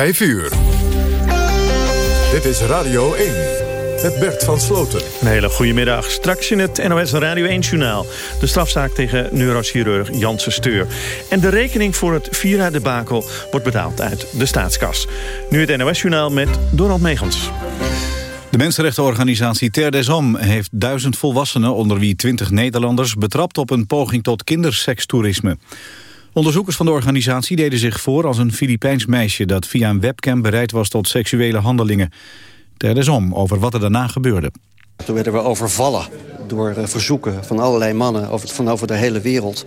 5 uur. Dit is Radio 1 met Bert van Sloten. Een hele goede middag. Straks in het NOS Radio 1-journaal. De strafzaak tegen neurochirurg Janssen Steur. En de rekening voor het Vira-debakel wordt betaald uit de staatskas. Nu het NOS-journaal met Donald Megens. De mensenrechtenorganisatie Ter des Hommes heeft duizend volwassenen... onder wie twintig Nederlanders betrapt op een poging tot kindersekstoerisme. Onderzoekers van de organisatie deden zich voor als een Filipijns meisje... dat via een webcam bereid was tot seksuele handelingen. Ter des Hommes over wat er daarna gebeurde. Toen werden we overvallen door eh, verzoeken van allerlei mannen over, van over de hele wereld.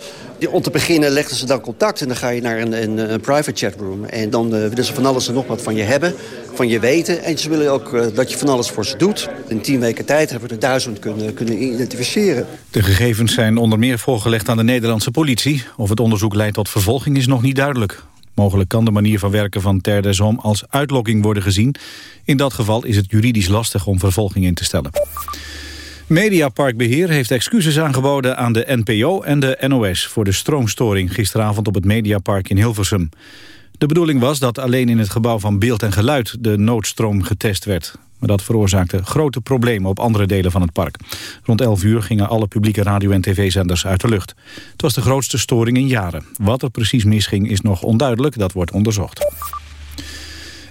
Om te beginnen legden ze dan contact en dan ga je naar een, een, een private chatroom. En dan uh, willen ze van alles en nog wat van je hebben, van je weten. En ze willen ook uh, dat je van alles voor ze doet. In tien weken tijd hebben we er duizend kunnen, kunnen identificeren. De gegevens zijn onder meer voorgelegd aan de Nederlandse politie. Of het onderzoek leidt tot vervolging is nog niet duidelijk. Mogelijk kan de manier van werken van Ter des als uitlokking worden gezien. In dat geval is het juridisch lastig om vervolging in te stellen. Mediaparkbeheer heeft excuses aangeboden aan de NPO en de NOS... voor de stroomstoring gisteravond op het Mediapark in Hilversum. De bedoeling was dat alleen in het gebouw van beeld en geluid... de noodstroom getest werd. Maar dat veroorzaakte grote problemen op andere delen van het park. Rond 11 uur gingen alle publieke radio- en tv-zenders uit de lucht. Het was de grootste storing in jaren. Wat er precies misging is nog onduidelijk, dat wordt onderzocht.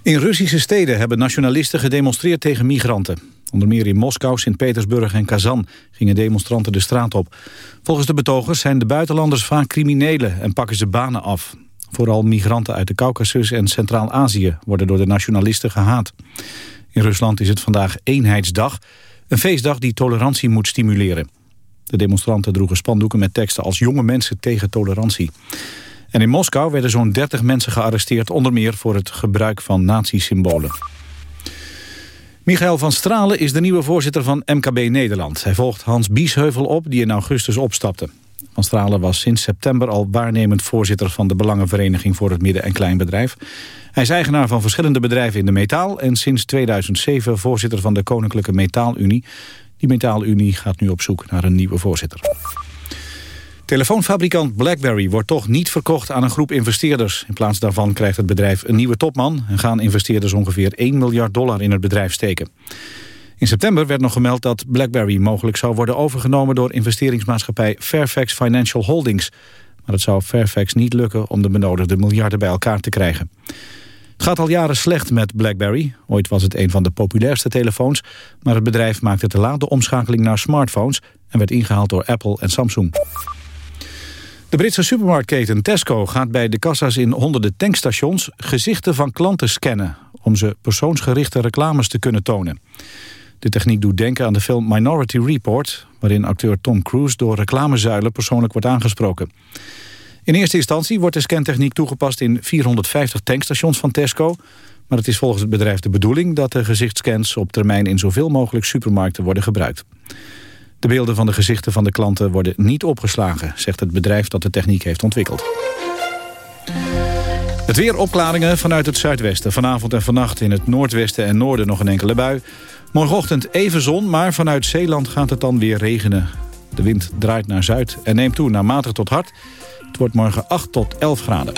In Russische steden hebben nationalisten gedemonstreerd tegen migranten. Onder meer in Moskou, Sint-Petersburg en Kazan gingen demonstranten de straat op. Volgens de betogers zijn de buitenlanders vaak criminelen en pakken ze banen af. Vooral migranten uit de Caucasus en Centraal-Azië worden door de nationalisten gehaat. In Rusland is het vandaag Eenheidsdag, een feestdag die tolerantie moet stimuleren. De demonstranten droegen spandoeken met teksten als jonge mensen tegen tolerantie. En in Moskou werden zo'n 30 mensen gearresteerd, onder meer voor het gebruik van nazi-symbolen. Michael van Stralen is de nieuwe voorzitter van MKB Nederland. Hij volgt Hans Biesheuvel op, die in augustus opstapte. Van Stralen was sinds september al waarnemend voorzitter van de Belangenvereniging voor het Midden- en Kleinbedrijf. Hij is eigenaar van verschillende bedrijven in de metaal en sinds 2007 voorzitter van de Koninklijke Metaalunie. Die Metaalunie gaat nu op zoek naar een nieuwe voorzitter. Telefoonfabrikant BlackBerry wordt toch niet verkocht aan een groep investeerders. In plaats daarvan krijgt het bedrijf een nieuwe topman... en gaan investeerders ongeveer 1 miljard dollar in het bedrijf steken. In september werd nog gemeld dat BlackBerry mogelijk zou worden overgenomen... door investeringsmaatschappij Fairfax Financial Holdings. Maar het zou Fairfax niet lukken om de benodigde miljarden bij elkaar te krijgen. Het gaat al jaren slecht met BlackBerry. Ooit was het een van de populairste telefoons... maar het bedrijf maakte te laat de omschakeling naar smartphones... en werd ingehaald door Apple en Samsung. De Britse supermarktketen Tesco gaat bij de kassa's in honderden tankstations gezichten van klanten scannen om ze persoonsgerichte reclames te kunnen tonen. De techniek doet denken aan de film Minority Report, waarin acteur Tom Cruise door reclamezuilen persoonlijk wordt aangesproken. In eerste instantie wordt de scantechniek toegepast in 450 tankstations van Tesco, maar het is volgens het bedrijf de bedoeling dat de gezichtscans op termijn in zoveel mogelijk supermarkten worden gebruikt. De beelden van de gezichten van de klanten worden niet opgeslagen, zegt het bedrijf dat de techniek heeft ontwikkeld. Het weer opklaringen vanuit het zuidwesten. Vanavond en vannacht in het noordwesten en noorden nog een enkele bui. Morgenochtend even zon, maar vanuit Zeeland gaat het dan weer regenen. De wind draait naar zuid en neemt toe naar matig tot hard. Het wordt morgen 8 tot 11 graden.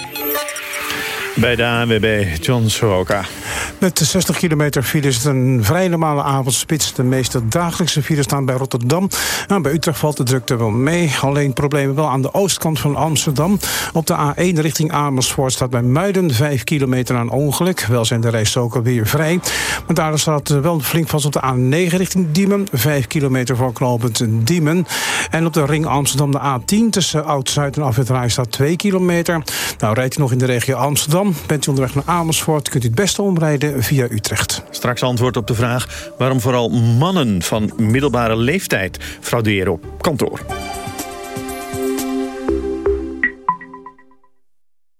Bij de ANWB, John Soroka. Met 60 kilometer file is het een vrij normale avondspits. De meeste dagelijkse files staan bij Rotterdam. Nou, bij Utrecht valt de drukte wel mee. Alleen problemen wel aan de oostkant van Amsterdam. Op de A1 richting Amersfoort staat bij Muiden 5 kilometer aan ongeluk. Wel zijn de rijstroken weer vrij. Maar daar staat wel flink vast op de A9 richting Diemen. 5 kilometer voor knooppunt Diemen. En op de ring Amsterdam de A10 tussen Oud-Zuid en Afwetraai staat 2 kilometer. Nou, rijdt u nog in de regio Amsterdam Bent u onderweg naar Amersfoort, kunt u het beste omrijden via Utrecht. Straks antwoord op de vraag waarom vooral mannen van middelbare leeftijd frauderen op kantoor.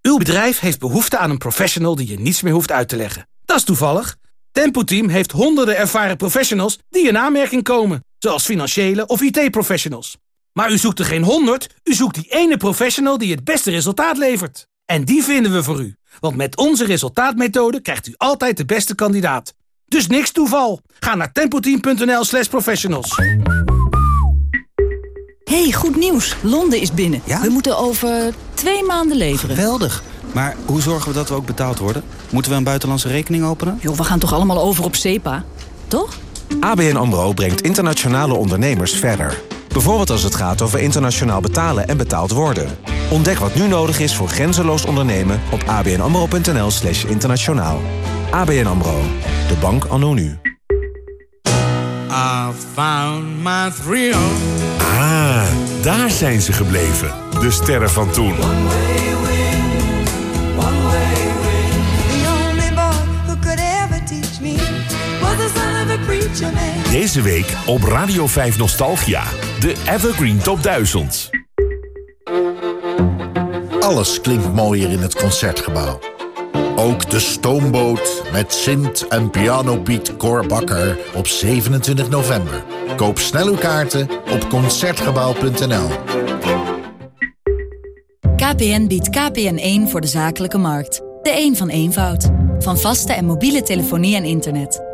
Uw bedrijf heeft behoefte aan een professional die je niets meer hoeft uit te leggen. Dat is toevallig. Tempo Team heeft honderden ervaren professionals die in aanmerking komen. Zoals financiële of IT-professionals. Maar u zoekt er geen honderd, u zoekt die ene professional die het beste resultaat levert. En die vinden we voor u. Want met onze resultaatmethode krijgt u altijd de beste kandidaat. Dus niks toeval. Ga naar tempoteam.nl slash professionals. hey, goed nieuws. Londen is binnen. Ja? We moeten over twee maanden leveren. Geweldig. Maar hoe zorgen we dat we ook betaald worden? Moeten we een buitenlandse rekening openen? Joh, we gaan toch allemaal over op SEPA, toch? ABN AMRO brengt internationale ondernemers verder. Bijvoorbeeld als het gaat over internationaal betalen en betaald worden. Ontdek wat nu nodig is voor grenzeloos ondernemen op abnamro.nl slash internationaal. ABN AMRO, de bank anno nu. I found my thrill. Ah, daar zijn ze gebleven. De sterren van toen. Deze week op Radio 5 Nostalgia. De Evergreen Top 1000. Alles klinkt mooier in het Concertgebouw. Ook de stoomboot met Sint en Piano Piet Korbakker op 27 november. Koop snel uw kaarten op Concertgebouw.nl. KPN biedt KPN1 voor de zakelijke markt. De een van eenvoud. Van vaste en mobiele telefonie en internet.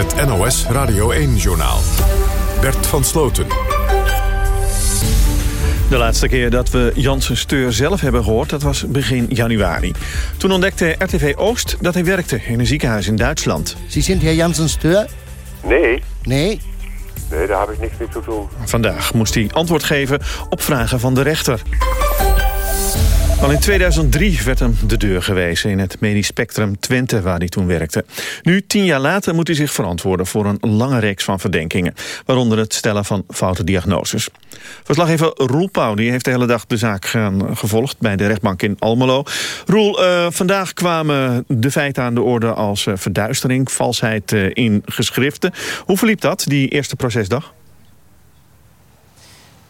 Het NOS Radio 1-journaal. Bert van Sloten. De laatste keer dat we Janssen Steur zelf hebben gehoord... dat was begin januari. Toen ontdekte RTV Oost dat hij werkte in een ziekenhuis in Duitsland. Sie sind Herr Janssen Steur? Nee. Nee? Nee, daar heb ik niks mee te doen. Vandaag moest hij antwoord geven op vragen van de rechter. Al in 2003 werd hem de deur gewezen in het medisch spectrum Twente waar hij toen werkte. Nu, tien jaar later, moet hij zich verantwoorden voor een lange reeks van verdenkingen. Waaronder het stellen van foute diagnoses. Verslaggever Roel Pauw die heeft de hele dag de zaak gevolgd bij de rechtbank in Almelo. Roel, uh, vandaag kwamen de feiten aan de orde als uh, verduistering, valsheid uh, in geschriften. Hoe verliep dat, die eerste procesdag?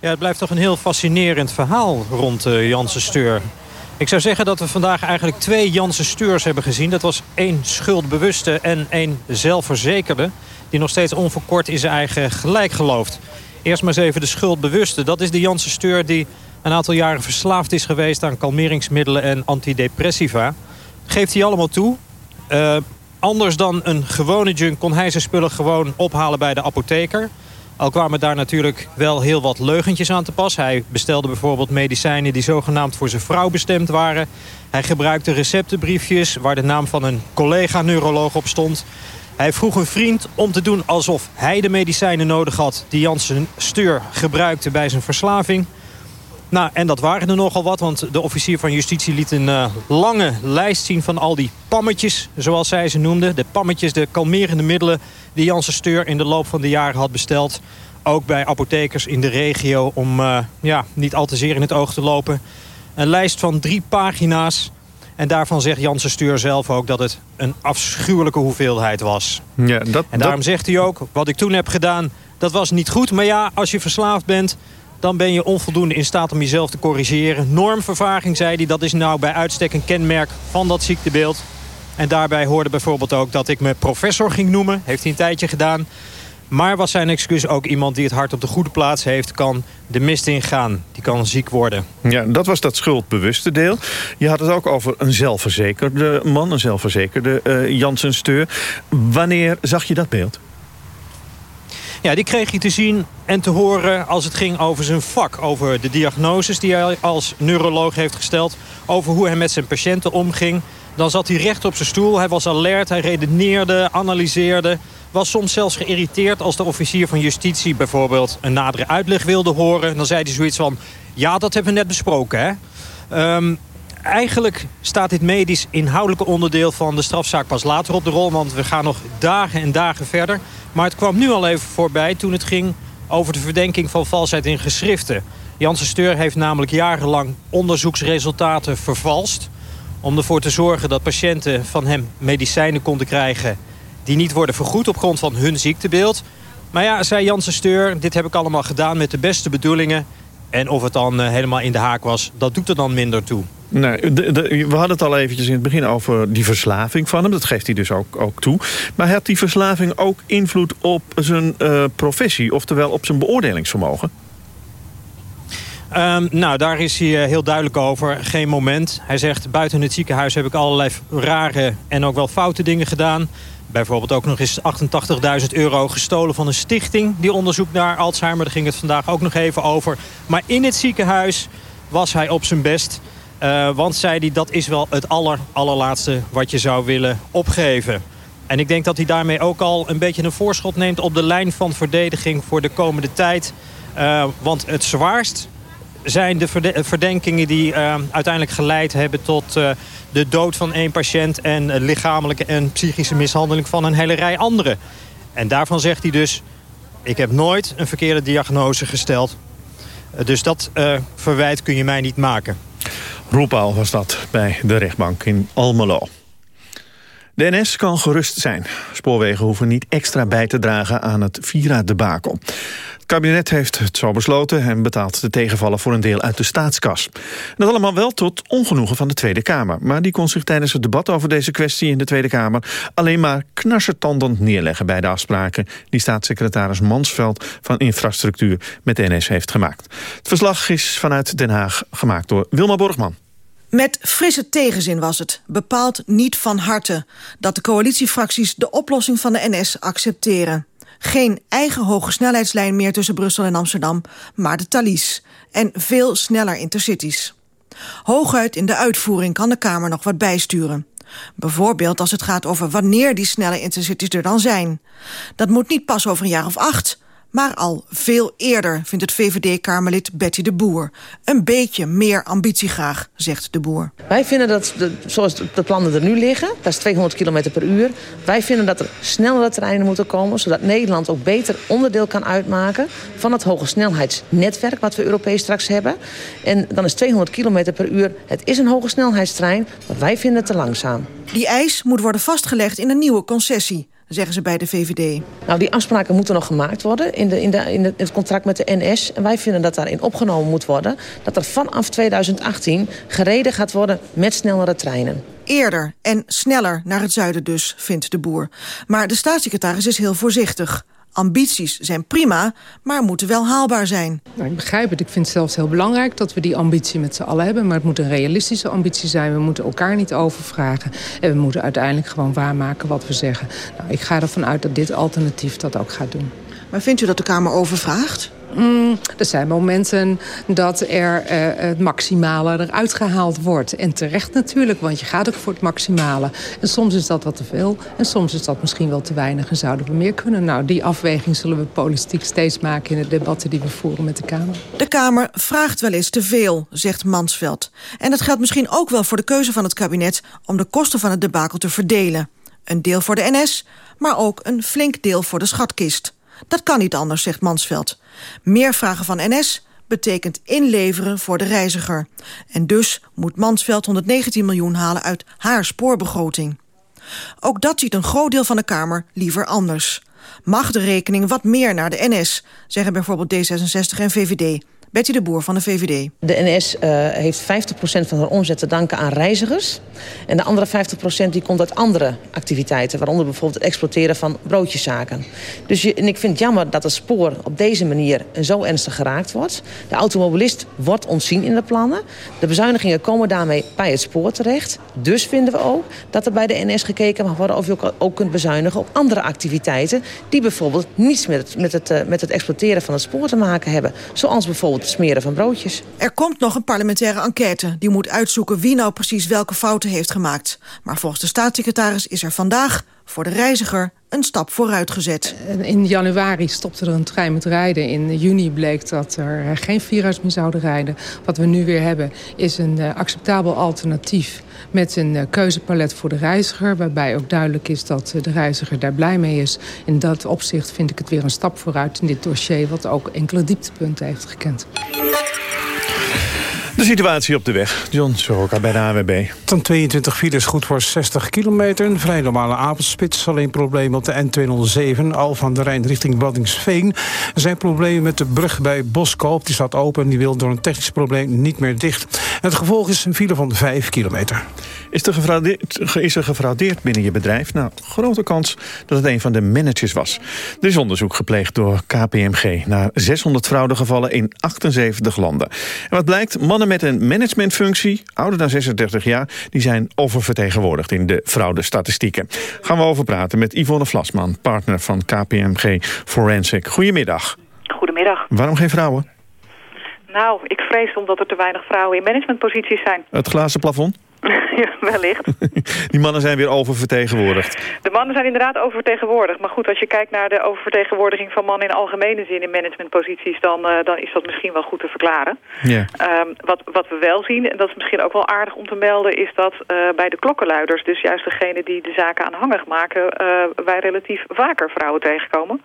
Ja, het blijft toch een heel fascinerend verhaal rond uh, Janssen Steur. Ik zou zeggen dat we vandaag eigenlijk twee Janssen Steurs hebben gezien. Dat was één schuldbewuste en één zelfverzekerde... die nog steeds onverkort in zijn eigen gelijk gelooft. Eerst maar eens even de schuldbewuste. Dat is de Janssen Steur die een aantal jaren verslaafd is geweest... aan kalmeringsmiddelen en antidepressiva. Geeft hij allemaal toe. Uh, anders dan een gewone junk kon hij zijn spullen gewoon ophalen bij de apotheker... Al kwamen daar natuurlijk wel heel wat leugentjes aan te pas. Hij bestelde bijvoorbeeld medicijnen die zogenaamd voor zijn vrouw bestemd waren. Hij gebruikte receptenbriefjes waar de naam van een collega-neuroloog op stond. Hij vroeg een vriend om te doen alsof hij de medicijnen nodig had... die Janssen Steur gebruikte bij zijn verslaving. Nou, en dat waren er nogal wat, want de officier van justitie liet een uh, lange lijst zien van al die pammetjes, zoals zij ze noemde. De pammetjes, de kalmerende middelen die Janssen Steur in de loop van de jaren had besteld. Ook bij apothekers in de regio om uh, ja, niet al te zeer in het oog te lopen. Een lijst van drie pagina's. En daarvan zegt Janssen Steur zelf ook dat het een afschuwelijke hoeveelheid was. Ja, dat, en daarom zegt hij ook, wat ik toen heb gedaan, dat was niet goed. Maar ja, als je verslaafd bent, dan ben je onvoldoende in staat om jezelf te corrigeren. Normvervaging, zei hij, dat is nou bij uitstek een kenmerk van dat ziektebeeld. En daarbij hoorde bijvoorbeeld ook dat ik me professor ging noemen. Heeft hij een tijdje gedaan. Maar was zijn excuus ook iemand die het hart op de goede plaats heeft... kan de mist ingaan, die kan ziek worden. Ja, dat was dat schuldbewuste deel. Je had het ook over een zelfverzekerde man, een zelfverzekerde uh, Janssen Steur. Wanneer zag je dat beeld? Ja, die kreeg je te zien en te horen als het ging over zijn vak. Over de diagnoses die hij als neuroloog heeft gesteld. Over hoe hij met zijn patiënten omging. Dan zat hij recht op zijn stoel. Hij was alert, hij redeneerde, analyseerde. Was soms zelfs geïrriteerd als de officier van justitie bijvoorbeeld... een nadere uitleg wilde horen. Dan zei hij zoiets van... ja, dat hebben we net besproken, hè. Um, eigenlijk staat dit medisch inhoudelijke onderdeel van de strafzaak pas later op de rol. Want we gaan nog dagen en dagen verder. Maar het kwam nu al even voorbij toen het ging over de verdenking van valsheid in geschriften. Janssen Steur heeft namelijk jarenlang onderzoeksresultaten vervalst... om ervoor te zorgen dat patiënten van hem medicijnen konden krijgen... die niet worden vergoed op grond van hun ziektebeeld. Maar ja, zei Janssen Steur, dit heb ik allemaal gedaan met de beste bedoelingen... en of het dan helemaal in de haak was, dat doet er dan minder toe. We hadden het al eventjes in het begin over die verslaving van hem. Dat geeft hij dus ook, ook toe. Maar had die verslaving ook invloed op zijn uh, professie... oftewel op zijn beoordelingsvermogen? Um, nou, daar is hij heel duidelijk over. Geen moment. Hij zegt, buiten het ziekenhuis heb ik allerlei rare en ook wel foute dingen gedaan. Bijvoorbeeld ook nog eens 88.000 euro gestolen van een stichting... die onderzoekt naar Alzheimer. Daar ging het vandaag ook nog even over. Maar in het ziekenhuis was hij op zijn best... Uh, want zei hij, dat is wel het aller, allerlaatste wat je zou willen opgeven. En ik denk dat hij daarmee ook al een beetje een voorschot neemt... op de lijn van verdediging voor de komende tijd. Uh, want het zwaarst zijn de verdenkingen die uh, uiteindelijk geleid hebben... tot de dood van één patiënt en lichamelijke en psychische mishandeling van een hele rij anderen. En daarvan zegt hij dus, ik heb nooit een verkeerde diagnose gesteld. Dus dat verwijt kun je mij niet maken. Roepaal was dat bij de rechtbank in Almelo. De NS kan gerust zijn. Spoorwegen hoeven niet extra bij te dragen aan het Vira-debakel. Kabinet heeft het zo besloten en betaalt de tegenvallen voor een deel uit de staatskas. dat allemaal wel tot ongenoegen van de Tweede Kamer. Maar die kon zich tijdens het debat over deze kwestie in de Tweede Kamer alleen maar knarsetandend neerleggen bij de afspraken die staatssecretaris Mansveld van Infrastructuur met de NS heeft gemaakt. Het verslag is vanuit Den Haag gemaakt door Wilma Borgman. Met frisse tegenzin was het, bepaald niet van harte... dat de coalitiefracties de oplossing van de NS accepteren. Geen eigen hoge snelheidslijn meer tussen Brussel en Amsterdam... maar de Thalys. En veel sneller intercities. Hooguit in de uitvoering kan de Kamer nog wat bijsturen. Bijvoorbeeld als het gaat over wanneer die snelle intercities er dan zijn. Dat moet niet pas over een jaar of acht... Maar al veel eerder vindt het VVD-Kamerlid Betty de Boer. Een beetje meer ambitie graag, zegt de Boer. Wij vinden dat, de, zoals de plannen er nu liggen, dat is 200 km per uur... wij vinden dat er snellere treinen moeten komen... zodat Nederland ook beter onderdeel kan uitmaken... van het hoge snelheidsnetwerk wat we Europees straks hebben. En dan is 200 km per uur, het is een hoge snelheidstrein... maar wij vinden het te langzaam. Die eis moet worden vastgelegd in een nieuwe concessie zeggen ze bij de VVD. Nou, die afspraken moeten nog gemaakt worden in, de, in, de, in, het contract met de NS. En wij vinden dat daarin opgenomen moet worden... dat er vanaf 2018 gereden gaat worden met snellere treinen. Eerder en sneller naar het zuiden dus, vindt de boer. Maar de staatssecretaris is heel voorzichtig. Ambities zijn prima, maar moeten wel haalbaar zijn. Nou, ik begrijp het. Ik vind het zelfs heel belangrijk dat we die ambitie met z'n allen hebben. Maar het moet een realistische ambitie zijn. We moeten elkaar niet overvragen. En we moeten uiteindelijk gewoon waarmaken wat we zeggen. Nou, ik ga ervan uit dat dit alternatief dat ook gaat doen. Maar vindt u dat de Kamer overvraagt? Mm, er zijn momenten dat er uh, het maximale eruit gehaald wordt. En terecht natuurlijk, want je gaat ook voor het maximale. En soms is dat wat te veel en soms is dat misschien wel te weinig... en zouden we meer kunnen. Nou, die afweging zullen we politiek steeds maken... in de debatten die we voeren met de Kamer. De Kamer vraagt wel eens te veel, zegt Mansveld. En dat geldt misschien ook wel voor de keuze van het kabinet... om de kosten van het debakel te verdelen. Een deel voor de NS, maar ook een flink deel voor de schatkist. Dat kan niet anders, zegt Mansveld. Meer vragen van NS betekent inleveren voor de reiziger. En dus moet Mansveld 119 miljoen halen uit haar spoorbegroting. Ook dat ziet een groot deel van de Kamer liever anders. Mag de rekening wat meer naar de NS, zeggen bijvoorbeeld D66 en VVD. Betty de Boer van de VVD. De NS eh, heeft 50% van haar omzet te danken aan reizigers. En de andere 50% die komt uit andere activiteiten. Waaronder bijvoorbeeld het exporteren van broodjeszaken. Dus en ik vind het jammer dat het spoor op deze manier zo ernstig geraakt wordt. De automobilist wordt ontzien in de plannen. De bezuinigingen komen daarmee bij het spoor terecht. Dus vinden we ook dat er bij de NS gekeken mag worden... of je ook, ook kunt bezuinigen op andere activiteiten... die bijvoorbeeld niets met het, met, het, uh, met het exploiteren van het spoor te maken hebben. Zoals bijvoorbeeld smeren van broodjes. Er komt nog een parlementaire enquête. Die moet uitzoeken wie nou precies welke fouten heeft gemaakt. Maar volgens de staatssecretaris is er vandaag voor de reiziger een stap vooruit gezet. In januari stopte er een trein met rijden. In juni bleek dat er geen virus meer zouden rijden. Wat we nu weer hebben is een uh, acceptabel alternatief... met een uh, keuzepalet voor de reiziger... waarbij ook duidelijk is dat uh, de reiziger daar blij mee is. In dat opzicht vind ik het weer een stap vooruit in dit dossier... wat ook enkele dieptepunten heeft gekend. De situatie op de weg. John Soroka bij de AWB. Dan 22 files, goed voor 60 kilometer. Een vrij normale avondspits. Alleen problemen op de N207, Al van de Rijn richting Waddingsveen. Er zijn problemen met de brug bij Boskoop. Die staat open en die wil door een technisch probleem niet meer dicht. het gevolg is een file van 5 kilometer. Is er, gefraudeerd, is er gefraudeerd binnen je bedrijf? Nou, grote kans dat het een van de managers was. Er is onderzoek gepleegd door KPMG... naar 600 fraudegevallen in 78 landen. En wat blijkt, mannen met een managementfunctie, ouder dan 36 jaar... die zijn oververtegenwoordigd in de fraudestatistieken. Gaan we over praten met Yvonne Vlasman, partner van KPMG Forensic. Goedemiddag. Goedemiddag. Waarom geen vrouwen? Nou, ik vrees omdat er te weinig vrouwen in managementposities zijn. Het glazen plafond? ja, wellicht. Die mannen zijn weer oververtegenwoordigd. De mannen zijn inderdaad oververtegenwoordigd. Maar goed, als je kijkt naar de oververtegenwoordiging van mannen in algemene zin in managementposities, dan, uh, dan is dat misschien wel goed te verklaren. Ja. Um, wat, wat we wel zien, en dat is misschien ook wel aardig om te melden, is dat uh, bij de klokkenluiders, dus juist degene die de zaken aanhangig maken, uh, wij relatief vaker vrouwen tegenkomen.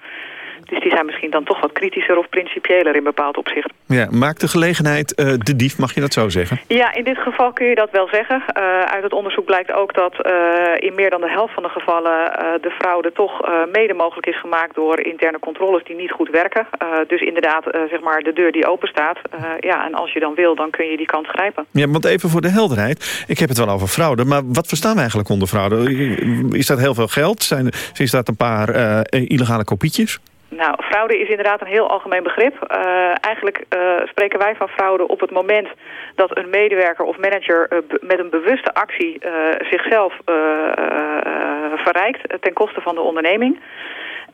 Dus die zijn misschien dan toch wat kritischer of principiëler in bepaald opzicht. Ja, maakt de gelegenheid uh, de dief, mag je dat zo zeggen? Ja, in dit geval kun je dat wel zeggen. Uh, uit het onderzoek blijkt ook dat uh, in meer dan de helft van de gevallen de fraude toch mede mogelijk is gemaakt door interne controles die niet goed werken. dus inderdaad, zeg maar, de deur die open staat. ja, en als je dan wil, dan kun je die kans grijpen. Ja, want even voor de helderheid. Ik heb het wel over fraude, maar wat verstaan we eigenlijk onder fraude? Is dat heel veel geld? Zijn, is dat een paar illegale kopietjes? Nou, fraude is inderdaad een heel algemeen begrip. Uh, eigenlijk uh, spreken wij van fraude op het moment dat een medewerker of manager uh, met een bewuste actie zichzelf verrijkt ten koste van de onderneming.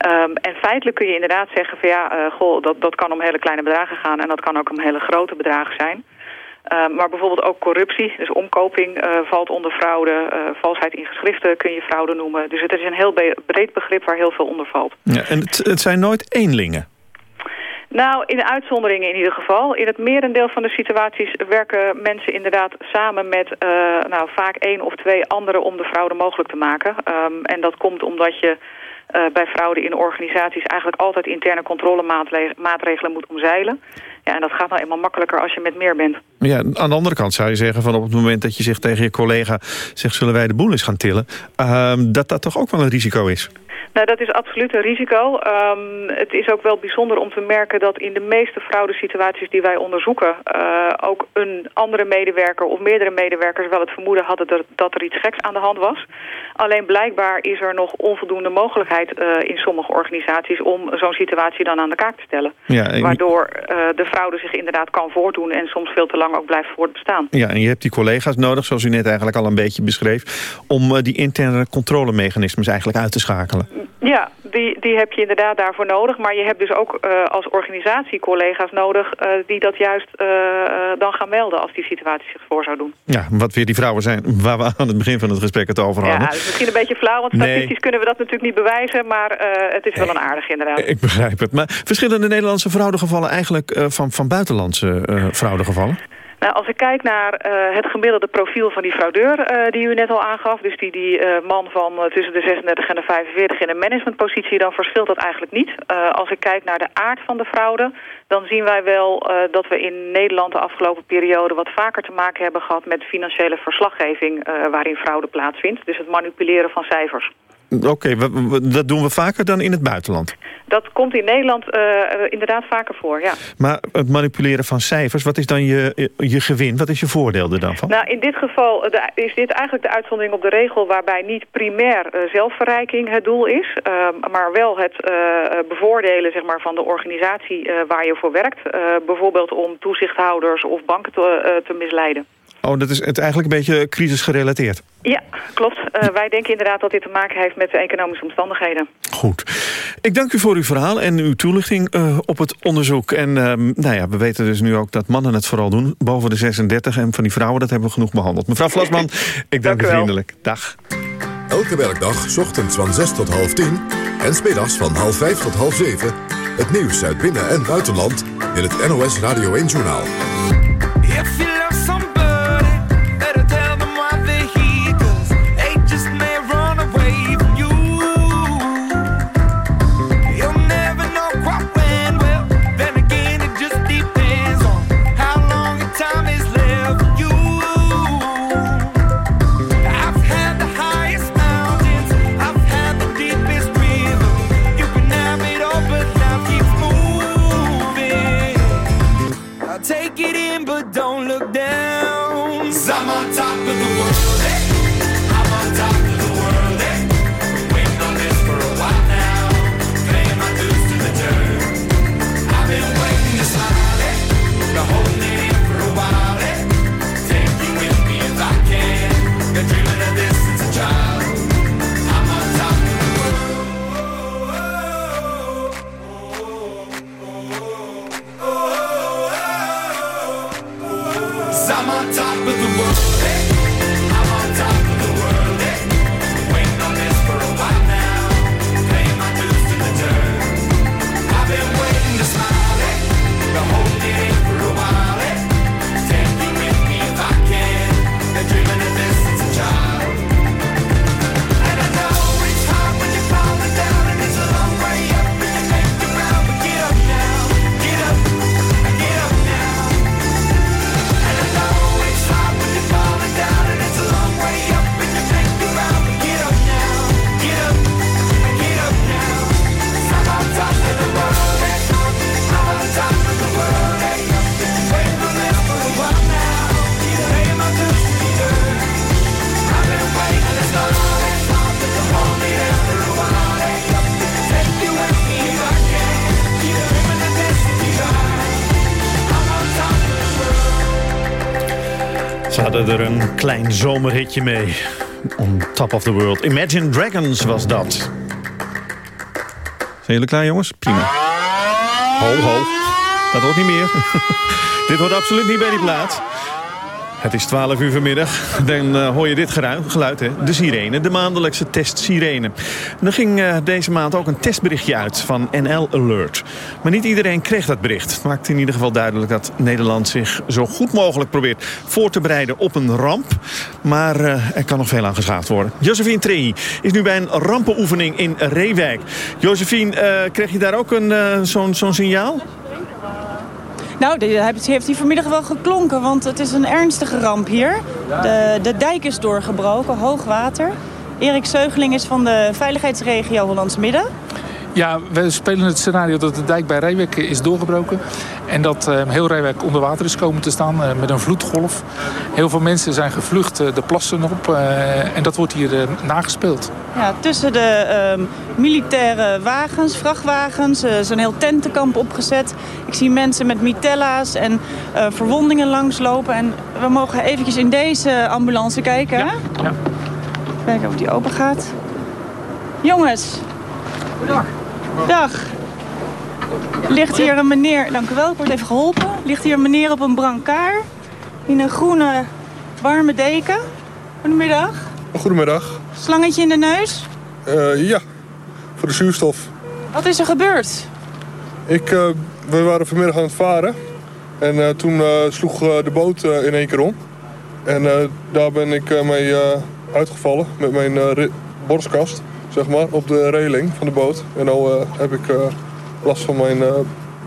Um, en feitelijk kun je inderdaad zeggen van ja, goh, dat, dat kan om hele kleine bedragen gaan en dat kan ook om hele grote bedragen zijn. Uh, maar bijvoorbeeld ook corruptie, dus omkoping uh, valt onder fraude. Uh, valsheid in geschriften kun je fraude noemen. Dus het is een heel breed begrip waar heel veel onder valt. Ja, en het, het zijn nooit eenlingen? Nou, in de uitzonderingen in ieder geval. In het merendeel van de situaties werken mensen inderdaad samen met uh, nou, vaak één of twee anderen om de fraude mogelijk te maken. Um, en dat komt omdat je bij fraude in organisaties eigenlijk altijd interne controlemaatregelen moet omzeilen. Ja, en dat gaat nou eenmaal makkelijker als je met meer bent. Ja, aan de andere kant zou je zeggen van op het moment dat je zich tegen je collega zegt zullen wij de boel eens gaan tillen, uh, dat dat toch ook wel een risico is? Nou, dat is absoluut een risico. Um, het is ook wel bijzonder om te merken dat in de meeste fraudesituaties die wij onderzoeken... Uh, ook een andere medewerker of meerdere medewerkers wel het vermoeden hadden dat, dat er iets geks aan de hand was. Alleen blijkbaar is er nog onvoldoende mogelijkheid uh, in sommige organisaties om zo'n situatie dan aan de kaak te stellen. Ja, en... Waardoor uh, de fraude zich inderdaad kan voortdoen en soms veel te lang ook blijft voortbestaan. Ja, en je hebt die collega's nodig, zoals u net eigenlijk al een beetje beschreef... om die interne controlemechanismes eigenlijk uit te schakelen. Ja, die, die heb je inderdaad daarvoor nodig. Maar je hebt dus ook uh, als organisatie collega's nodig... Uh, die dat juist uh, dan gaan melden als die situatie zich voor zou doen. Ja, wat weer die vrouwen zijn waar we aan het begin van het gesprek het over hadden. Ja, dat is misschien een beetje flauw, want statistisch kunnen we dat natuurlijk niet bewijzen. Maar het is wel een aardig inderdaad. Ik begrijp het. Maar verschillende Nederlandse fraudegevallen eigenlijk van, van buitenlandse fraudegevallen? Nou, als ik kijk naar uh, het gemiddelde profiel van die fraudeur uh, die u net al aangaf... dus die, die uh, man van tussen de 36 en de 45 in een managementpositie... dan verschilt dat eigenlijk niet. als ik kijk naar de aard van de fraude... dan zien wij wel dat we in Nederland de afgelopen periode... wat vaker te maken hebben gehad met financiële verslaggeving... waarin fraude plaatsvindt. Dus het manipuleren van cijfers. Oké, okay, dat doen we vaker dan in het buitenland? Dat komt in Nederland uh, inderdaad vaker voor, ja. Maar het manipuleren van cijfers, wat is dan je, je gewin? Wat is je voordeel er dan van? Nou, in dit geval de, is dit eigenlijk de uitzondering op de regel... waarbij niet primair uh, zelfverrijking het doel is... Uh, maar wel het bevoordelen zeg maar, van de organisatie waar je voor werkt. bijvoorbeeld om toezichthouders of banken te, te misleiden. Oh, dat is het eigenlijk een beetje crisisgerelateerd. Ja, klopt. Uh, wij denken inderdaad dat dit te maken heeft met de economische omstandigheden. Goed. Ik dank u voor uw verhaal en uw toelichting uh, op het onderzoek. En uh, nou ja, we weten dus nu ook dat mannen het vooral doen, boven de 36. En van die vrouwen, dat hebben we genoeg behandeld. Mevrouw Vlasman, ik dank, dank u vriendelijk. Dag. Elke werkdag, ochtends van 6 tot half 10 en smiddags van half 5 tot half 7. Het nieuws uit binnen- en buitenland in het NOS Radio 1-journaal. Er een klein zomerhitje mee. On top of the world. Imagine Dragons was dat. Zijn jullie klaar, jongens? Prima. Ho, ho. Dat wordt niet meer. Dit wordt absoluut niet bij die plaat. Het is 12 uur vanmiddag. Dan uh, hoor je dit geluid, hè? de sirene, de maandelijkse test sirene. En er ging uh, deze maand ook een testberichtje uit van NL Alert. Maar niet iedereen kreeg dat bericht. Het maakt in ieder geval duidelijk dat Nederland zich zo goed mogelijk probeert voor te bereiden op een ramp. Maar uh, er kan nog veel aan geschaafd worden. Josephine Trehi is nu bij een rampenoefening in Reewijk. Josephine, kreeg je daar ook zo'n zo'n signaal? Nou, die heeft hij vanmiddag wel geklonken, want het is een ernstige ramp hier. De, de dijk is doorgebroken, hoog water. Erik Zeugeling is van de veiligheidsregio Hollands Midden. Ja, we spelen het scenario dat de dijk bij Rijwijk is doorgebroken. En dat uh, heel Rijwijk onder water is komen te staan uh, met een vloedgolf. Heel veel mensen zijn gevlucht uh, de plassen op. en dat wordt hier nagespeeld. Ja, tussen de ehm, militaire wagens, vrachtwagens. Er is een heel tentenkamp opgezet. Ik zie mensen met mitella's en verwondingen langslopen. En we mogen eventjes in deze ambulance kijken. Ja. ja. Kijken of die open gaat. Jongens. Goedendag. Dag. Ligt hier een meneer, dank u wel, ik word even geholpen. Ligt hier een meneer op een brancard in een groene warme deken. Goedemiddag. Goedemiddag. Slangetje in de neus? Uh, ja, voor de zuurstof. Wat is er gebeurd? Ik, uh, we waren vanmiddag aan het varen. En uh, toen sloeg de boot in één keer om. En daar ben ik mee uitgevallen met mijn borstkast, zeg maar, op de reling van de boot. En nu heb ik last van mijn uh,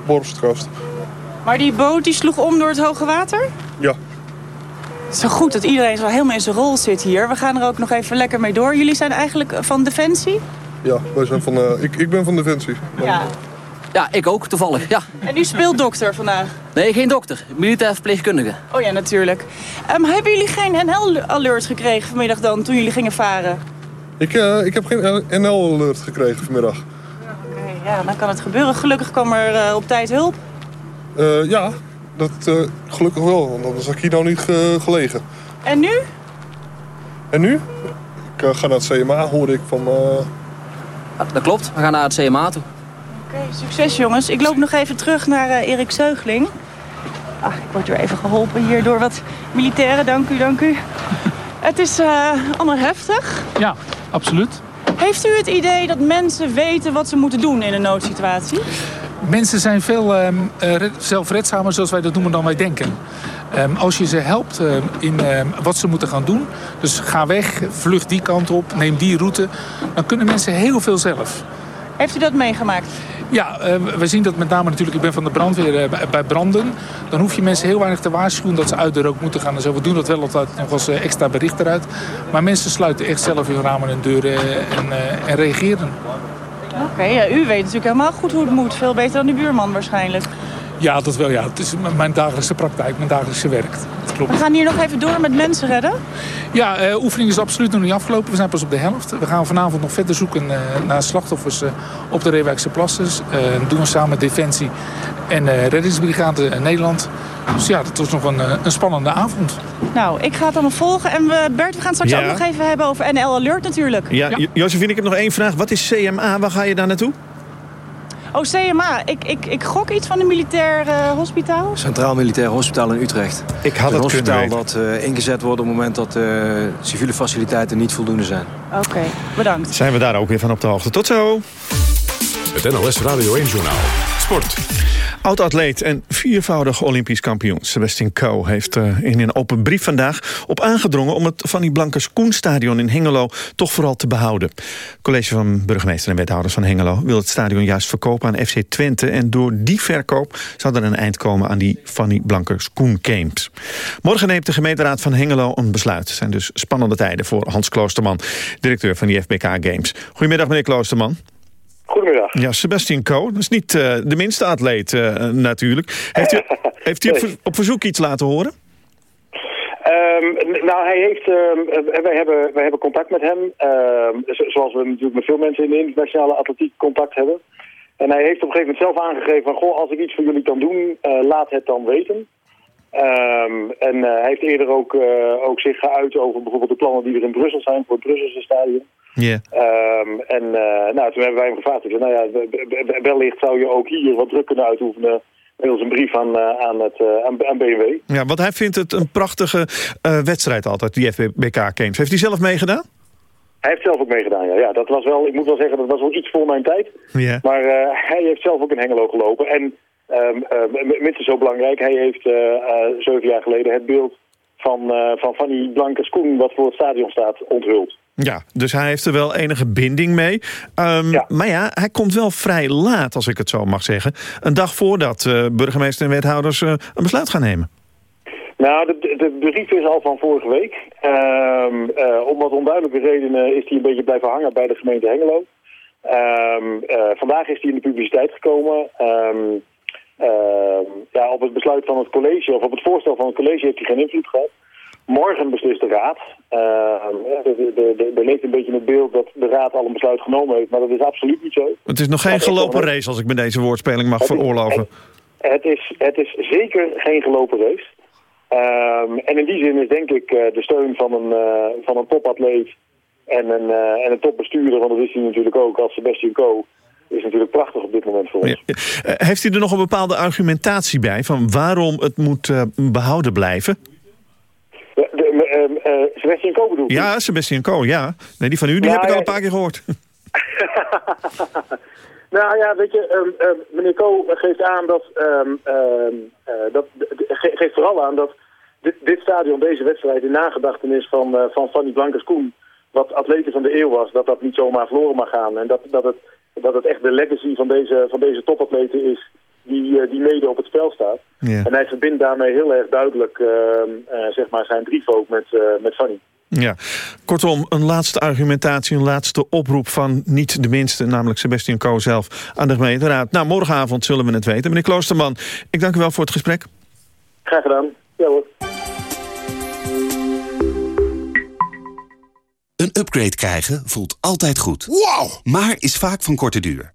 borstkast. Maar die boot die sloeg om door het hoge water? Ja. Het is zo goed dat iedereen zo helemaal in zijn rol zit hier. We gaan er ook nog even lekker mee door. Jullie zijn eigenlijk van Defensie? Ja, wij zijn van, uh, ik, ik ben van Defensie. Ja. Ja, ik ook, toevallig, ja. En u speelt dokter vandaag? Nee, geen dokter. Militair verpleegkundige. Oh ja, natuurlijk. Um, hebben jullie geen NL-alert gekregen vanmiddag dan, toen jullie gingen varen? Ik, uh, ik heb geen NL-alert gekregen vanmiddag ja, dan kan het gebeuren. Gelukkig kwam er uh, op tijd hulp. Uh, ja, dat uh, gelukkig wel. Want anders had ik hier nou niet gelegen. En nu? En nu? Ik ga naar het CMA, hoor ik van... Ja, dat klopt, we gaan naar het CMA toe. Oké, okay, succes jongens. Ik loop nog even terug naar Erik Zeugling. Ach, ik word weer even geholpen hier door wat militairen. Dank u, dank u. het is allemaal heftig. Ja, absoluut. Heeft u het idee dat mensen weten wat ze moeten doen in een noodsituatie? Mensen zijn veel uh, zelfredzamer, zoals wij dat noemen, dan wij denken. Um, als je ze helpt uh, in wat ze moeten gaan doen... dus ga weg, vlucht die kant op, neem die route... dan kunnen mensen heel veel zelf. Heeft u dat meegemaakt? Ja, uh, we zien dat met name natuurlijk, ik ben van de brandweer uh, bij branden. Dan hoef je mensen heel weinig te waarschuwen dat ze uit de rook moeten gaan. En zo. We doen dat wel altijd nog als uh, extra bericht eruit. Maar mensen sluiten echt zelf hun ramen en deuren en, en reageren. Oké, ja, u weet natuurlijk helemaal goed hoe het moet. Veel beter dan de buurman waarschijnlijk. Ja, dat wel. Ja. Het is mijn dagelijkse praktijk, mijn dagelijkse werk. klopt. We gaan hier nog even door met mensen redden? Ja, uh, oefening is absoluut nog niet afgelopen. We zijn pas op de helft. We gaan vanavond nog verder zoeken uh, naar slachtoffers uh, op de Reewijkse plassen. Dat doen we samen met Defensie en Reddingsbrigade Nederland. Dus ja, dat was nog een, een spannende avond. Nou, ik ga het allemaal volgen. En we, Bert, we gaan het straks ja. ook nog even hebben over NL Alert natuurlijk. Ja, ja. Josephine, ik heb nog één vraag. Wat is CMA? Waar ga je daar naartoe? Oh, CMA. Ik, ik, ik gok iets van een militair uh, hospitaal? Centraal Militair Hospitaal in Utrecht. Ik had het een hospitaal dat uh, ingezet wordt op het moment dat uh, civiele faciliteiten niet voldoende zijn. Oké, okay, bedankt. Zijn we daar ook weer van op de hoogte. Tot zo. Het NOS Radio 1 Journaal. Sport. Oud-atleet en viervoudig Olympisch kampioen Sebastian Coe heeft uh, in een open brief vandaag op aangedrongen om het Fanny Blankers Koenstadion in Hengelo toch vooral te behouden. Het college van burgemeester en wethouders van Hengelo wil het stadion juist verkopen aan FC Twente en door die verkoop zou er een eind komen aan die Fanny Blankers Koen Games. Morgen neemt de gemeenteraad van Hengelo een besluit. Het zijn dus spannende tijden voor Hans Kloosterman, directeur van die FBK Games. Goedemiddag meneer Kloosterman. Goedemiddag. Ja, Sebastian Coe, dat is niet uh, de minste atleet uh, natuurlijk. Heeft u, heeft u op, op, verzoek iets laten horen? Um, nou, hij heeft, uh, wij, hebben, wij hebben contact met hem. zoals we natuurlijk met veel mensen in de internationale atletiek contact hebben. En hij heeft op een gegeven moment zelf aangegeven van... goh, als ik iets voor jullie kan doen, laat het dan weten. Ehm, en hij heeft eerder ook, ook zich geuit over bijvoorbeeld de plannen die er in Brussel zijn voor het Brusselse stadion. Ja. Ehm, en nou, toen hebben wij hem gevraagd. Nou ja, wellicht zou je ook hier wat druk kunnen uitoefenen middels een brief aan, aan, het, aan, aan BMW. Ja, want hij vindt het een prachtige wedstrijd altijd, die FBK Games. Heeft hij zelf meegedaan? Hij heeft zelf ook meegedaan, ja. ja. Dat was wel, ik moet wel zeggen, dat was wel iets voor mijn tijd. Ja. Maar uh, hij heeft zelf ook in Hengelo gelopen. En um, uh, minstens zo belangrijk, hij heeft zeven jaar geleden het beeld van, van Fanny Blanke Schoen... wat voor het stadion staat, onthuld. Ja, dus hij heeft er wel enige binding mee. Um, ja. Maar ja, hij komt wel vrij laat, als ik het zo mag zeggen. Een dag voordat burgemeester en wethouders een besluit gaan nemen. Nou, de, de, brief is al van vorige week. Um, uh, om wat onduidelijke redenen is hij een beetje blijven hangen bij de gemeente Hengelo. Um, uh, vandaag is hij in de publiciteit gekomen. Ja, op het besluit van het college, of op het voorstel van het college heeft hij geen invloed gehad. Morgen beslist de raad. Er leek een beetje het beeld dat de raad al een besluit genomen heeft, maar dat is absoluut niet zo. Het is nog geen gelopen race, als ik me deze woordspeling mag veroorloven. Het, het, is, het is zeker geen gelopen race. Um, en in die zin is denk ik uh, de steun van een, uh, van een topatleet en een, uh, en een topbestuurder, want dat is hij natuurlijk ook als Sebastian Coe, is natuurlijk prachtig op dit moment voor ons. Ja. heeft u er nog een bepaalde argumentatie bij van waarom het moet behouden blijven? De, de, Sebastian Coe bedoelt Ja, Sebastian Coe, ja. Nee, die van u die heb ik al een paar keer gehoord. Nou ja, weet je, um, um, meneer Ko geeft aan dat, um, uh, dat ge geeft vooral aan dat dit, dit, stadion, deze wedstrijd in nagedachtenis van, uh, van Fanny Blankers-Koen, wat atleten van de eeuw was, dat dat niet zomaar verloren mag gaan. En dat, dat, het, dat het echt de legacy van deze, van deze topatleten is die, uh, die mede op het spel staat. Yeah. En hij verbindt daarmee heel erg duidelijk zeg maar zijn drievoog met, met Fanny. Ja, kortom, een laatste argumentatie, een laatste oproep van niet de minste, namelijk Sebastian Coe zelf aan de gemeenteraad. Nou, morgenavond zullen we het weten. Meneer Kloosterman, ik dank u wel voor het gesprek. Graag gedaan. Ja hoor. Een upgrade krijgen voelt altijd goed. Wow! Maar is vaak van korte duur.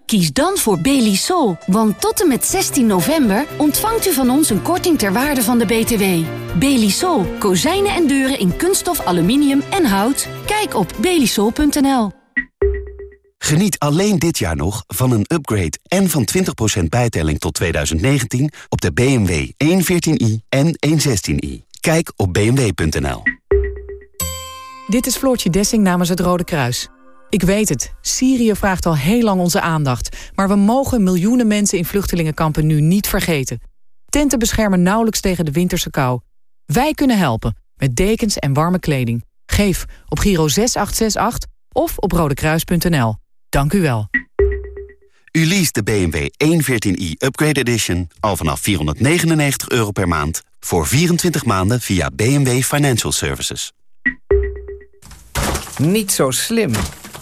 Kies dan voor Belisol, want tot en met 16 november ontvangt u van ons een korting ter waarde van de BTW. Belisol, kozijnen en deuren in kunststof, aluminium en hout. Kijk op belisol.nl. Geniet alleen dit jaar nog van een upgrade en van 20% bijtelling tot 2019 op de BMW 114i en 116i. Kijk op bmw.nl. Dit is Floortje Dessing namens het Rode Kruis. Ik weet het, Syrië vraagt al heel lang onze aandacht. Maar we mogen miljoenen mensen in vluchtelingenkampen nu niet vergeten. Tenten beschermen nauwelijks tegen de winterse kou. Wij kunnen helpen, met dekens en warme kleding. Geef op Giro 6868 of op rodekruis.nl. Dank u wel. U leest de BMW 114i Upgrade Edition al vanaf 499 euro per maand... voor 24 maanden via BMW Financial Services. Niet zo slim.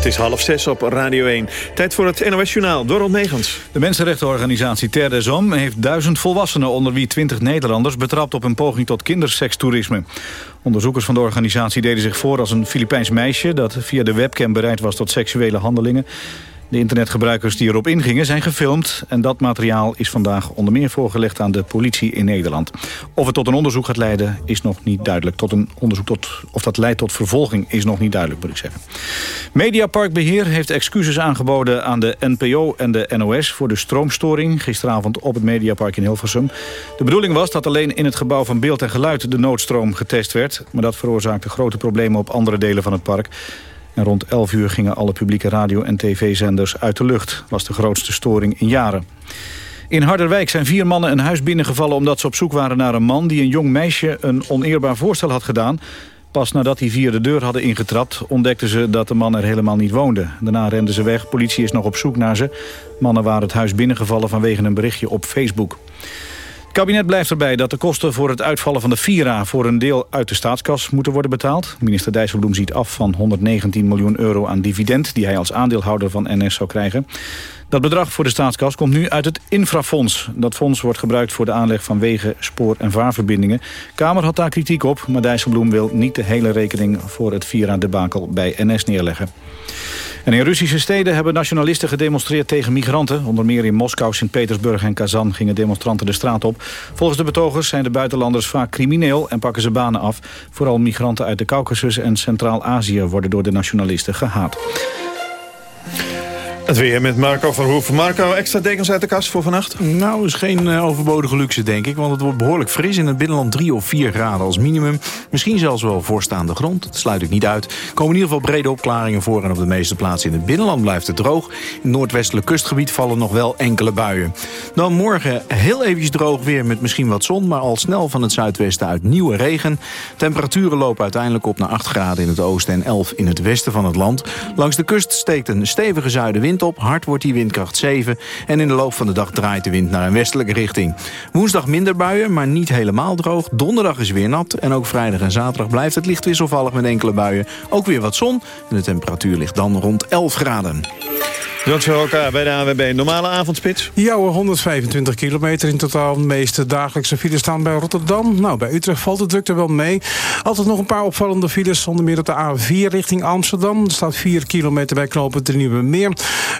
Het is half zes op Radio 1. Tijd voor het NOS-journaal, Dorald Megens. De mensenrechtenorganisatie Terre des Hommes heeft duizend volwassenen... onder wie twintig Nederlanders betrapt op een poging tot kindersekstoerisme. Onderzoekers van de organisatie deden zich voor als een Filipijns meisje... dat via de webcam bereid was tot seksuele handelingen. De internetgebruikers die erop ingingen zijn gefilmd... en dat materiaal is vandaag onder meer voorgelegd aan de politie in Nederland. Of het tot een onderzoek gaat leiden is nog niet duidelijk. Tot een onderzoek tot, of dat leidt tot vervolging is nog niet duidelijk, moet ik zeggen. Mediaparkbeheer heeft excuses aangeboden aan de NPO en de NOS... voor de stroomstoring gisteravond op het Mediapark in Hilversum. De bedoeling was dat alleen in het gebouw van beeld en geluid... de noodstroom getest werd, maar dat veroorzaakte grote problemen op andere delen van het park... Rond 11 uur gingen alle publieke radio- en tv-zenders uit de lucht. was de grootste storing in jaren. In Harderwijk zijn vier mannen een huis binnengevallen... omdat ze op zoek waren naar een man die een jong meisje een oneerbaar voorstel had gedaan. Pas nadat die vier de deur hadden ingetrapt... ontdekten ze dat de man er helemaal niet woonde. Daarna renden ze weg. Politie is nog op zoek naar ze. Mannen waren het huis binnengevallen vanwege een berichtje op Facebook. Het kabinet blijft erbij dat de kosten voor het uitvallen van de Vira... voor een deel uit de staatskas moeten worden betaald. Minister Dijsselbloem ziet af van 119 miljoen euro aan dividend... die hij als aandeelhouder van NS zou krijgen. Dat bedrag voor de staatskas komt nu uit het infrafonds. Dat fonds wordt gebruikt voor de aanleg van wegen, spoor- en vaarverbindingen. Kamer had daar kritiek op, maar Dijsselbloem wil niet de hele rekening... voor het Vira-debakel bij NS neerleggen. En in Russische steden hebben nationalisten gedemonstreerd tegen migranten. Onder meer in Moskou, Sint-Petersburg en Kazan gingen demonstranten de straat op. Volgens de betogers zijn de buitenlanders vaak crimineel en pakken ze banen af. Vooral migranten uit de Caucasus en Centraal-Azië worden door de nationalisten gehaat. Het weer met Marco Verhoeven. Marco, extra dekens uit de kast voor vannacht? Nou, is geen uh, overbodige luxe, denk ik. Want het wordt behoorlijk fris in het binnenland 3 of 4 graden als minimum. Misschien zelfs wel voorstaande grond. Dat sluit ik niet uit. Komen in ieder geval brede opklaringen voor... en op de meeste plaatsen in het binnenland blijft het droog. In het noordwestelijk kustgebied vallen nog wel enkele buien. Dan morgen heel eventjes droog weer met misschien wat zon... maar al snel van het zuidwesten uit nieuwe regen. Temperaturen lopen uiteindelijk op naar 8 graden in het oosten... en 11 in het westen van het land. Langs de kust steekt een stevige zuidenwind op. Hard wordt die windkracht 7. En in de loop van de dag draait de wind naar een westelijke richting. Woensdag minder buien, maar niet helemaal droog. Donderdag is weer nat. En ook vrijdag en zaterdag blijft het licht wisselvallig met enkele buien. Ook weer wat zon. En de temperatuur ligt dan rond 11 graden. Dankjewel elkaar bij de AWB. Normale avondspits? Ja 125 kilometer in totaal. De meeste dagelijkse files staan bij Rotterdam. Nou, bij Utrecht valt de drukte wel mee. Altijd nog een paar opvallende files. Onder meer op de A4 richting Amsterdam. Er staat 4 kilometer bij knooppunt de Nieuwe Meer.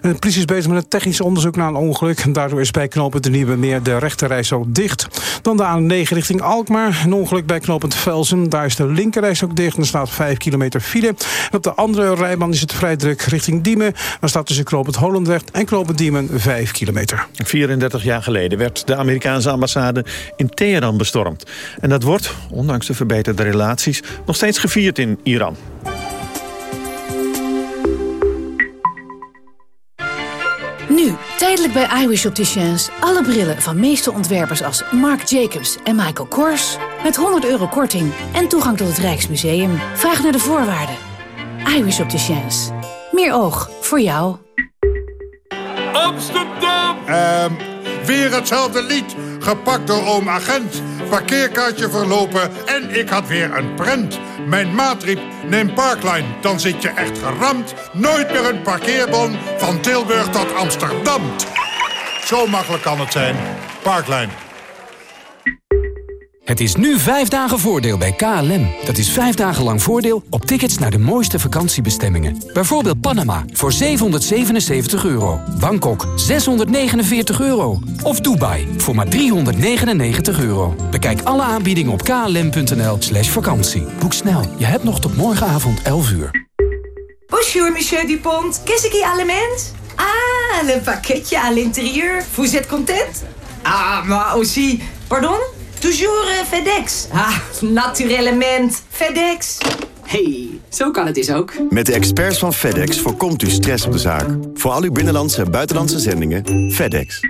De politie is bezig met een technisch onderzoek naar een ongeluk. Daardoor is bij knooppunt de Nieuwe Meer de rechterreis ook dicht. Dan de A9 richting Alkmaar. Een ongeluk bij knooppunt Velsen. Daar is de linkerreis ook dicht. Er staat 5 kilometer file. Op de andere rijbaan is het vrij druk richting Diemen. Daar staat tussen knooppunt Hollandweg en knooppunt Diemen 5 kilometer. 34 jaar geleden werd de Amerikaanse ambassade in Teheran bestormd. En dat wordt, ondanks de verbeterde relaties, nog steeds gevierd in Iran. Nu, tijdelijk bij iWish Opticians. Alle brillen van meeste ontwerpers als Marc Jacobs en Michael Kors. Met 100 euro korting en toegang tot het Rijksmuseum. Vraag naar de voorwaarden. iWish Opticians. Meer oog voor jou. Amsterdam! Ehm, weer hetzelfde lied. Gepakt door oom agent. Parkeerkaartje verlopen en ik had weer een prent. Mijn maat riep, neem Parkline, dan zit je echt geramd. Nooit meer een parkeerbon van Tilburg tot Amsterdam. Zo makkelijk kan het zijn. Parkline. Het is nu vijf dagen voordeel bij KLM. Dat is vijf dagen lang voordeel op tickets naar de mooiste vakantiebestemmingen. Bijvoorbeeld Panama voor 777 euro. Bangkok 649 euro. Of Dubai voor maar 399 euro. Bekijk alle aanbiedingen op klm.nl slash vakantie. Boek snel, je hebt nog tot morgenavond 11 uur. Bonjour, monsieur Dupont. Qu'est-ce qui l'élément? Ah, le pakketje à l'intérieur. Vous êtes content? Ah, maar aussi... Pardon? Toujours uh, FedEx. Ah, naturellement. FedEx. hey, zo kan het dus ook. Met de experts van FedEx voorkomt u stress op de zaak. Voor al uw binnenlandse en buitenlandse zendingen, FedEx.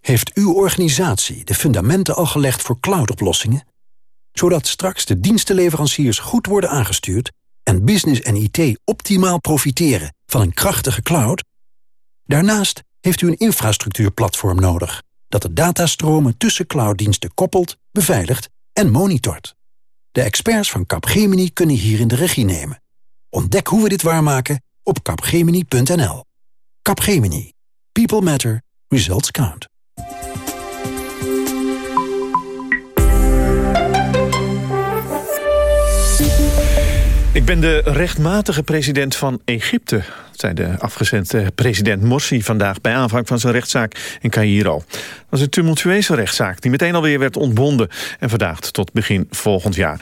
Heeft uw organisatie de fundamenten al gelegd voor cloudoplossingen? Zodat straks de dienstenleveranciers goed worden aangestuurd... en business en IT optimaal profiteren van een krachtige cloud? Daarnaast heeft u een infrastructuurplatform nodig dat de datastromen tussen clouddiensten koppelt, beveiligt en monitort. De experts van Capgemini kunnen hierin de regie nemen. Ontdek hoe we dit waarmaken op capgemini.nl. Capgemini. People matter. Results count. Ik ben de rechtmatige president van Egypte, zei de afgezette president Morsi vandaag bij aanvang van zijn rechtszaak in Cairo. Dat was een tumultueuze rechtszaak die meteen alweer werd ontbonden en verdaagd tot begin volgend jaar.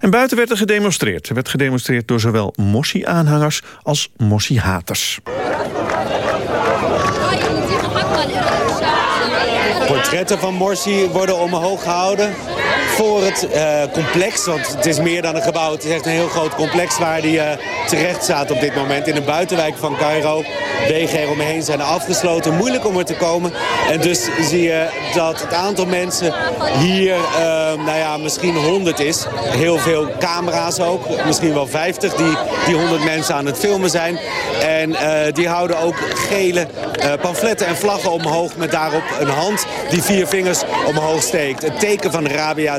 En buiten werd er gedemonstreerd. Er werd gedemonstreerd door zowel Morsi-aanhangers als Morsi-haters. Portretten van Morsi worden omhoog gehouden voor het uh, complex. Want het is meer dan een gebouw. Het is echt een heel groot complex waar hij uh, terecht staat op dit moment. In een buitenwijk van Cairo. Wegen eromheen zijn afgesloten. Moeilijk om er te komen. En dus zie je dat het aantal mensen hier, uh, nou ja, misschien 100 is. Heel veel camera's ook. Misschien wel 50 die, die 100 mensen aan het filmen zijn. En die houden ook gele pamfletten en vlaggen omhoog met daarop een hand die vier vingers omhoog steekt. Het teken van Rabia,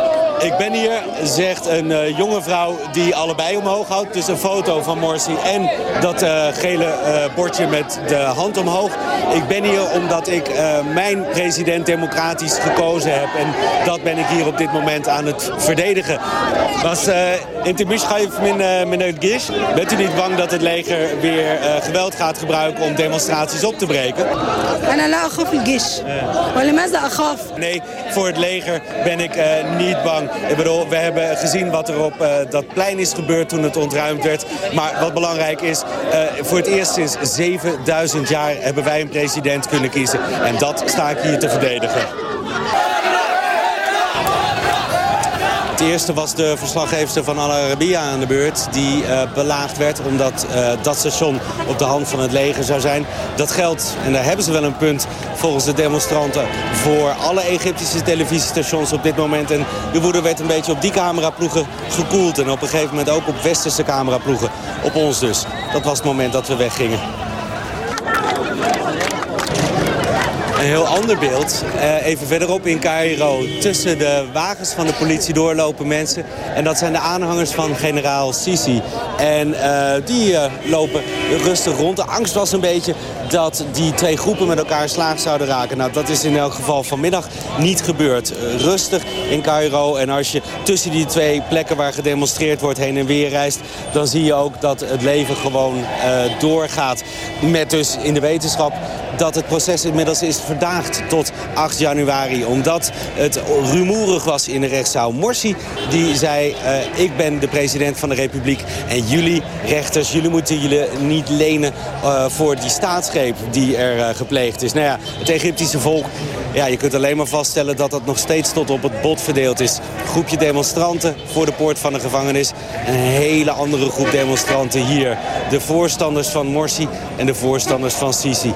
ik ben hier, zegt een uh, jonge vrouw die allebei omhoog houdt. Dus een foto van Morsi en dat uh, gele uh, bordje met de hand omhoog. Ik ben hier omdat ik mijn president democratisch gekozen heb. En dat ben ik hier op dit moment aan het verdedigen. Was in meneer Gish. Bent u niet bang dat het leger weer geweld gaat gebruiken om demonstraties op te breken? Nee, voor het leger ben ik niet bang. Ik bedoel, we hebben gezien wat er op uh, dat plein is gebeurd toen het ontruimd werd. Maar wat belangrijk is, uh, voor het eerst sinds 7000 jaar hebben wij een president kunnen kiezen. En dat sta ik hier te verdedigen. Het eerste was de verslaggeefster van Al Arabiya aan de beurt... die uh, belaagd werd omdat uh, dat station op de hand van het leger zou zijn. Dat geldt, en daar hebben ze wel een punt volgens de demonstranten... voor alle Egyptische televisiestations op dit moment. En de woede werd een beetje op die cameraploegen gekoeld... en op een gegeven moment ook op westerse cameraploegen. Op ons dus. Dat was het moment dat we weggingen. Een heel ander beeld, uh, even verderop in Cairo. Tussen de wagens van de politie doorlopen mensen. En dat zijn de aanhangers van generaal Sisi. En uh, die uh, lopen rustig rond. De angst was een beetje dat die twee groepen met elkaar slaag zouden raken. Nou, dat is in elk geval vanmiddag niet gebeurd. rustig in Cairo. En als je tussen die twee plekken waar gedemonstreerd wordt heen en weer reist... dan zie je ook dat het leven gewoon doorgaat. Met dus in de wetenschap dat het proces inmiddels is verdaagd tot 8 januari. Omdat het rumoerig was in de rechtszaal. Morsi die zei, uh, ik ben de president van de republiek. En jullie rechters, jullie moeten jullie niet lenen uh, voor die staatsgreep die er uh, gepleegd is. Nou ja, het Egyptische volk, ja, je kunt alleen maar vaststellen dat dat nog steeds tot op het bot verdeeld is. Een groepje demonstranten voor de poort van de gevangenis. Een hele andere groep demonstranten hier. De voorstanders van Morsi en de voorstanders van Sisi.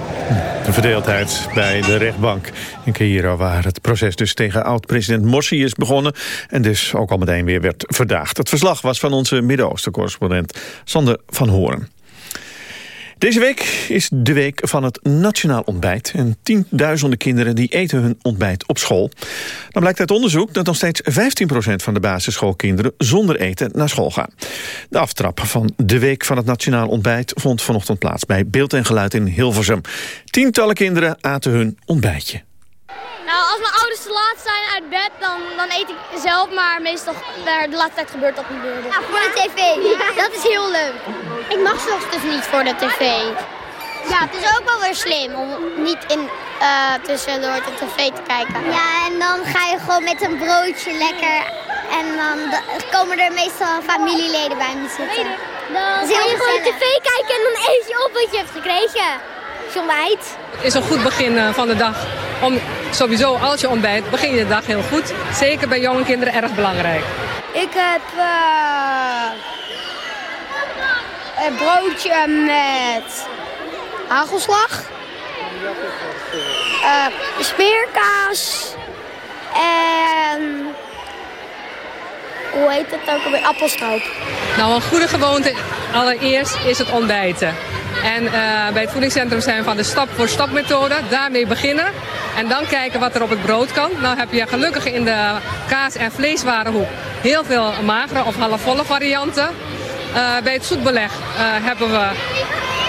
De verdeeldheid bij de rechtbank in Cairo... waar het proces dus tegen oud-president Morsi is begonnen... en dus ook al meteen weer werd verdaagd. Het verslag was van onze Midden-Oosten-correspondent Sander van Hoorn. Deze week is de week van het Nationaal Ontbijt. En tienduizenden kinderen die eten hun ontbijt op school. Dan blijkt uit onderzoek dat nog steeds 15% van de basisschoolkinderen zonder eten naar school gaan. De aftrap van de week van het Nationaal Ontbijt vond vanochtend plaats bij Beeld en Geluid in Hilversum. Tientallen kinderen aten hun ontbijtje. Nou, als mijn ouders te laat zijn uit bed, dan, dan eet ik zelf. Maar meestal, de laatste tijd gebeurt dat niet meer. Ja, voor de tv. Dat is heel leuk. Ik mag soms dus niet voor de tv. Ja, het is ook wel weer slim om niet in, uh, tussendoor de tv te kijken. Ja, en dan ga je gewoon met een broodje lekker. En dan komen er meestal familieleden bij me zitten. Dan ga je gewoon tv kijken en dan eet je op wat je hebt gekregen. Je ontbijt. Het is een goed begin van de dag. Om, sowieso, als je ontbijt, begin je de dag heel goed. Zeker bij jonge kinderen erg belangrijk. Ik heb uh, een broodje met hagelslag. Uh, smeerkaas. En hoe heet het ook alweer? Appelstroop. Nou, een goede gewoonte allereerst is het ontbijten. En eh, bij het voedingscentrum zijn we van de stap-voor-stap methode. Daarmee beginnen. En dan kijken wat er op het brood kan. Nou heb je gelukkig in de kaas- en vleeswarenhoek heel veel magere of halfvolle varianten. Uh, bij het zoetbeleg uh, hebben we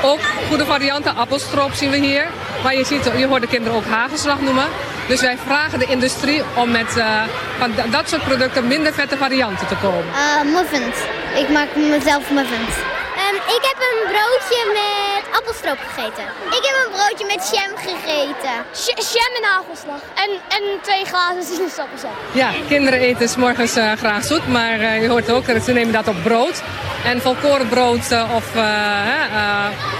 ook goede varianten. Appelstroop zien we hier. Maar je, ziet, je hoort de kinderen ook hagelslag noemen. Dus wij vragen de industrie om met uh, van dat soort producten minder vette varianten te komen. muffins. Ik maak mezelf muffins. Um, ik heb een broodje met appelstroop gegeten. Ik heb een broodje met jam gegeten. Sh jam en hagelslag. En, en twee glazen sinaasappelsap. Ja, kinderen eten s morgens uh, graag zoet. Maar uh, je hoort ook, ze nemen dat op brood. En volkorenbrood uh, of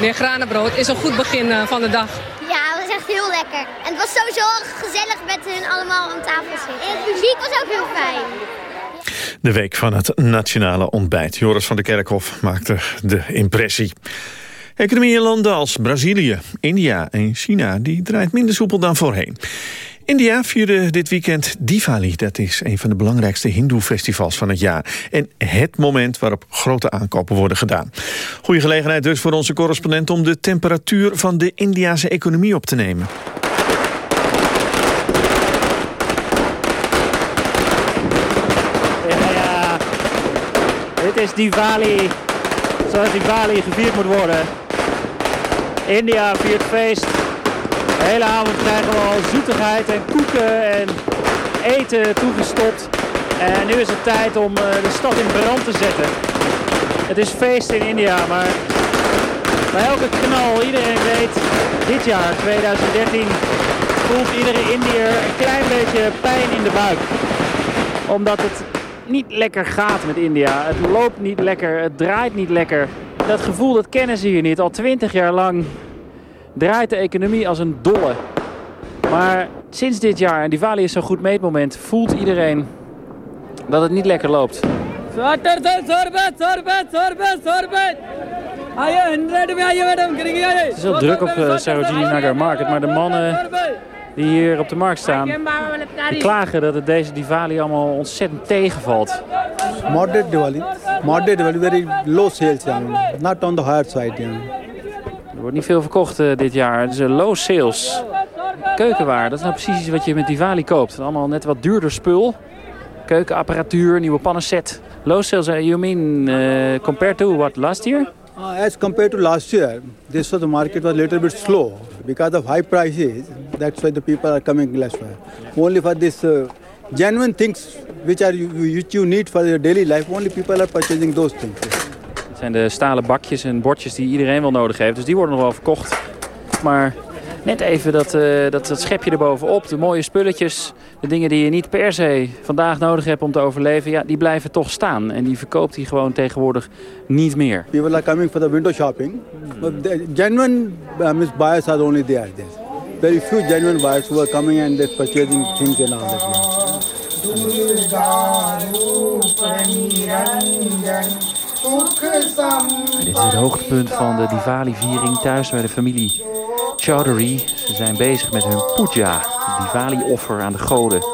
meer granenbrood is een goed begin van de dag. Ja, het was echt heel lekker. En het was sowieso gezellig met hun allemaal aan tafel zitten. En de muziek was ook heel fijn. De week van het nationale ontbijt. Joris van der Kerkhof maakte de impressie. Economie in landen als Brazilië, India en China... die draait minder soepel dan voorheen. India vierde dit weekend Diwali. Dat is een van de belangrijkste hindoe-festivals van het jaar. En het moment waarop grote aankopen worden gedaan. Goede gelegenheid dus voor onze correspondent... om de temperatuur van de Indiase economie op te nemen. Dit is Diwali, zoals Diwali gevierd moet worden. India viert feest. De hele avond krijgen we al zoetigheid en koeken en eten toegestopt. En nu is het tijd om de stad in brand te zetten. Het is feest in India, maar bij elke knal, iedereen weet, dit jaar, 2013, voelt iedere Indiër een klein beetje pijn in de buik. Omdat het niet lekker gaat met India. Het loopt niet lekker, het draait niet lekker. Dat gevoel dat kennen ze hier niet. Al twintig jaar lang draait de economie als een dolle. Maar sinds dit jaar, en Diwali is zo'n goed meetmoment, voelt iedereen dat het niet lekker loopt. Het is heel druk op uh, Sarojini Nagar Market, maar de mannen die hier op de markt staan, die klagen dat het deze Diwali allemaal ontzettend tegenvalt. Moderate Diwali. Moderate Diwali, very low sales, not on the higher side. Er wordt niet veel verkocht uh, dit jaar. Het is uh, low sales. Keukenwaar, dat is nou precies iets wat je met Diwali koopt. Allemaal net wat duurder spul. Keukenapparatuur, nieuwe pannenset. Low sales, uh, you mean uh, compared to what, last year? Uh, as compared to last year, this was the market was a little bit slow. Because of high prices, that's why the people are coming less. Only for this uh, genuine things which, are you, which you need for your daily life, only people are purchasing those things. Het zijn de stalen bakjes en bordjes die iedereen wel nodig heeft. Dus die worden nog wel verkocht. Maar net even dat, uh, dat, dat schepje erbovenop, de mooie spulletjes... de dingen die je niet per se vandaag nodig hebt om te overleven... Ja, die blijven toch staan. En die verkoopt hij gewoon tegenwoordig niet meer. People are coming for the window shopping. But the genuine um, buyers are only there. Very few genuine buyers who are coming and they're purchasing things and all that. Dit is het hoogtepunt van de Diwali-viering thuis bij de familie Chowdhury. Ze zijn bezig met hun puja, Diwali-offer aan de goden.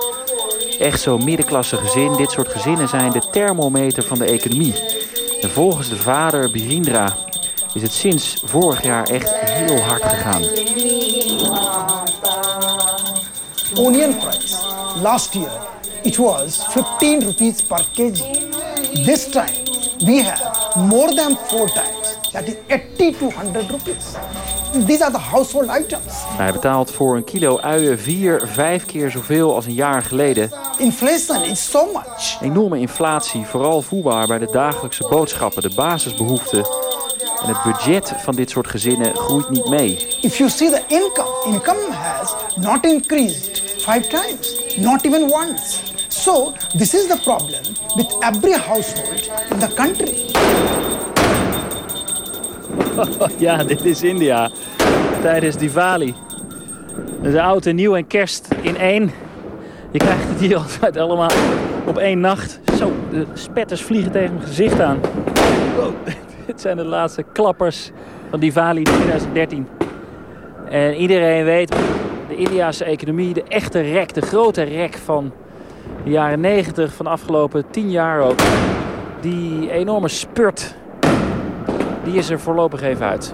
Echt zo'n middenklasse gezin. Dit soort gezinnen zijn de thermometer van de economie. En volgens de vader Birindra is het sinds vorig jaar echt heel hard gegaan. Onion price last year it was 15 rupees per kg. This time we have more than four times. That is 80 to 100 rupees. These are the household items. Hij betaalt voor een kilo uien vier, vijf keer zoveel als een jaar geleden. Inflation is so much. Enorme inflatie, vooral voelbaar bij de dagelijkse boodschappen, de basisbehoeften. En het budget van dit soort gezinnen groeit niet mee. If you see the income, income has not increased five times, not even once. So this is the problem with every household in the country. ja, dit is India. Tijdens Diwali. Dus oud en nieuw en kerst in één. Je krijgt het hier altijd allemaal op één nacht. Zo, de spetters vliegen tegen mijn gezicht aan. Dit zijn de laatste klappers van Diwali 2013. En iedereen weet, de Indiase economie, de echte rek, de grote rek van de jaren 90 van de afgelopen 10 jaar ook. Die enorme spurt, die is er voorlopig even uit.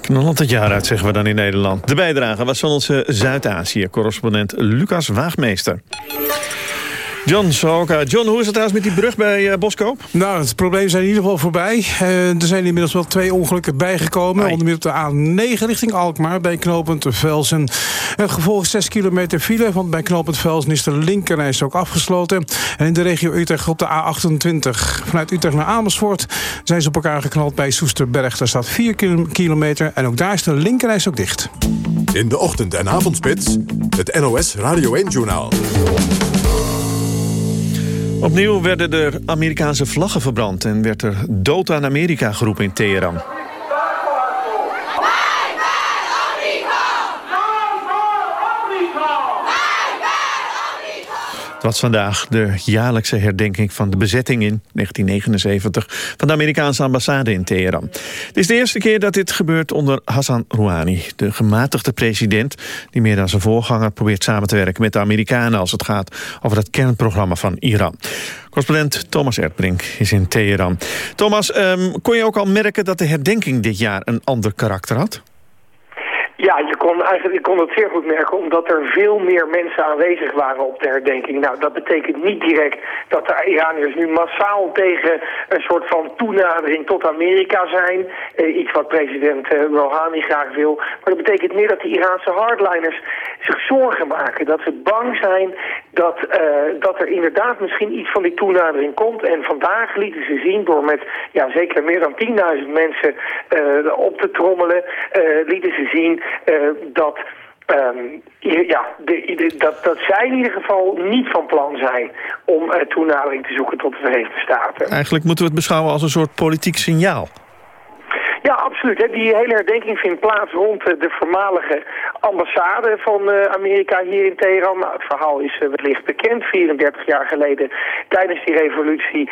Knallend het jaar uit, zeggen we dan in Nederland. De bijdrage was van onze Zuid-Azië-correspondent Lucas Waagmeester. John Soka. John, hoe is het trouwens met die brug bij uh, Boskoop? Nou, het probleem zijn in ieder geval voorbij. Uh, er zijn inmiddels wel twee ongelukken bijgekomen. Onder meer op de A9 richting Alkmaar bij knooppunt Velsen. Het gevolg 6 kilometer file, want bij knooppunt Velsen is de linkerreis ook afgesloten. En in de regio Utrecht op de A28. Vanuit Utrecht naar Amersfoort zijn ze op elkaar geknald bij Soesterberg. Daar staat 4 kilometer en ook daar is de linkerreis ook dicht. In de ochtend- en avondspits, het NOS Radio 1-journaal. Opnieuw werden er Amerikaanse vlaggen verbrand... en werd er dood aan Amerika geroepen in Teheran. Het was vandaag de jaarlijkse herdenking van de bezetting in 1979 van de Amerikaanse ambassade in Teheran. Het is de eerste keer dat dit gebeurt onder Hassan Rouhani, de gematigde president die meer dan zijn voorganger probeert samen te werken met de Amerikanen als het gaat over het kernprogramma van Iran. Correspondent Thomas Erdbrink is in Teheran. Thomas, um, kon je ook al merken dat de herdenking dit jaar een ander karakter had? Ja, je kon, eigenlijk, je kon het zeer goed merken omdat er veel meer mensen aanwezig waren op de herdenking. Nou, dat betekent niet direct dat de Iraniërs nu massaal tegen een soort van toenadering tot Amerika zijn. Eh, iets wat president eh, Rouhani graag wil. Maar dat betekent meer dat de Iraanse hardliners zich zorgen maken. Dat ze bang zijn dat, uh, dat er inderdaad misschien iets van die toenadering komt. En vandaag lieten ze zien door met ja, zeker meer dan 10.000 mensen uh, op te trommelen, uh, lieten ze zien dat... Um, ja, de, dat, dat zij in ieder geval niet van plan zijn om uh, toenadering te zoeken tot de Verenigde Staten. Eigenlijk moeten we het beschouwen als een soort politiek signaal. Ja, absoluut. Die hele herdenking vindt plaats rond de voormalige ambassade van Amerika hier in Teheran. Nou, het verhaal is wellicht bekend. 34 jaar geleden tijdens die revolutie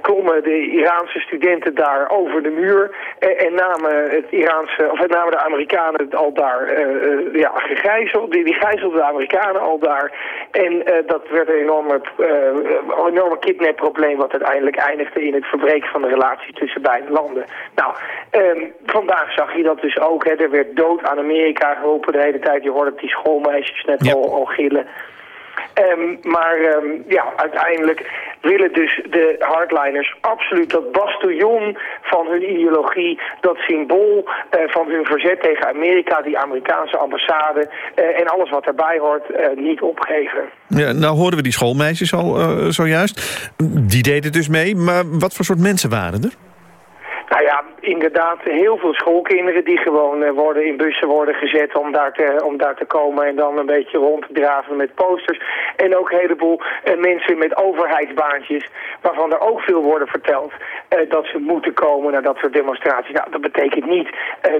klommen de Iraanse studenten daar over de muur en namen het Iraanse, of namen de Amerikanen al daar ja, gegijzeld. Die, die gijzelden de Amerikanen al daar. En dat werd een enorme, enorme kidnapprobleem wat uiteindelijk eindigde in het verbreken van de relatie tussen beide landen. Nou, Um, vandaag zag je dat dus ook. Hè. Er werd dood aan Amerika geroepen de hele tijd. Je hoorde die schoolmeisjes net al, al gillen. Um, maar um, ja, uiteindelijk willen dus de hardliners absoluut dat bastion van hun ideologie, dat symbool uh, van hun verzet tegen Amerika, die Amerikaanse ambassade uh, en alles wat erbij hoort, uh, niet opgeven. Ja, nou hoorden we die schoolmeisjes al zojuist. Die deden dus mee, maar wat voor soort mensen waren er? Nou ja, inderdaad heel veel schoolkinderen die gewoon uh, worden in bussen worden gezet om daar, te, om daar te komen en dan een beetje rond te draven met posters. En ook een heleboel uh, mensen met overheidsbaantjes waarvan er ook veel worden verteld uh, dat ze moeten komen naar dat soort demonstraties. Nou, dat betekent niet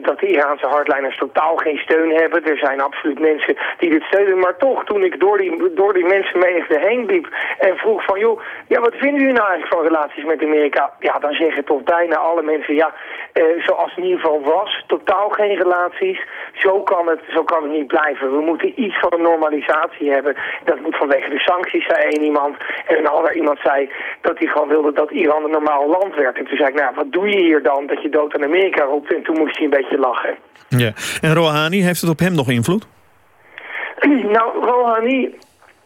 dat de Iraanse hardliners totaal geen steun hebben. Er zijn absoluut mensen die dit steunen. Maar toch, toen ik door die, door die mensenmenigte heen liep en vroeg van joh, ja, wat vinden jullie nou eigenlijk van relaties met Amerika? Ja, dan zeggen toch bijna alle mensen ja, uh, zoals het in ieder geval was. Totaal geen relaties. Zo kan, het, zo kan het niet blijven. We moeten iets van een normalisatie hebben. Dat moet vanwege de sancties, zei één iemand. En een ander iemand zei dat hij gewoon wilde dat Iran een normaal land werd. En toen zei ik, nou, wat doe je hier dan? Dat je dood aan Amerika roept. En toen moest hij een beetje lachen. Ja. En Rouhani, heeft het op hem nog invloed? nou, Rouhani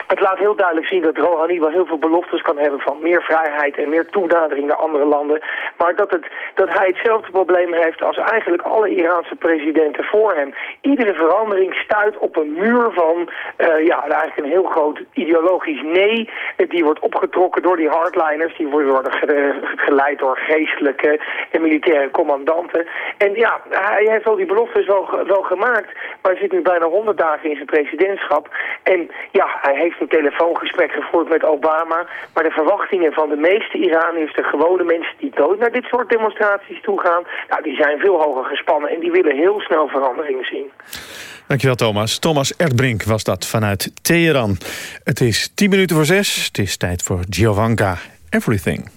het laat heel duidelijk zien dat Rouhani wel heel veel beloftes kan hebben van meer vrijheid en meer toenadering naar andere landen. Maar dat, het, dat hij hetzelfde probleem heeft als eigenlijk alle Iraanse presidenten voor hem. Iedere verandering stuit op een muur van, uh, ja, eigenlijk een heel groot ideologisch nee. Die wordt opgetrokken door die hardliners. Die worden geleid door geestelijke en militaire commandanten. En ja, hij heeft al die beloftes wel, wel gemaakt. Maar hij zit nu bijna 100 dagen in zijn presidentschap. En ja, hij heeft een telefoongesprek gevoerd met Obama. Maar de verwachtingen van de meeste Iraniërs, de gewone mensen die dood naar dit soort demonstraties toe gaan, nou, die zijn veel hoger gespannen en die willen heel snel veranderingen zien. Dankjewel Thomas. Thomas Erdbrink was dat vanuit Teheran. Het is tien minuten voor zes. Het is tijd voor Giovanka Everything.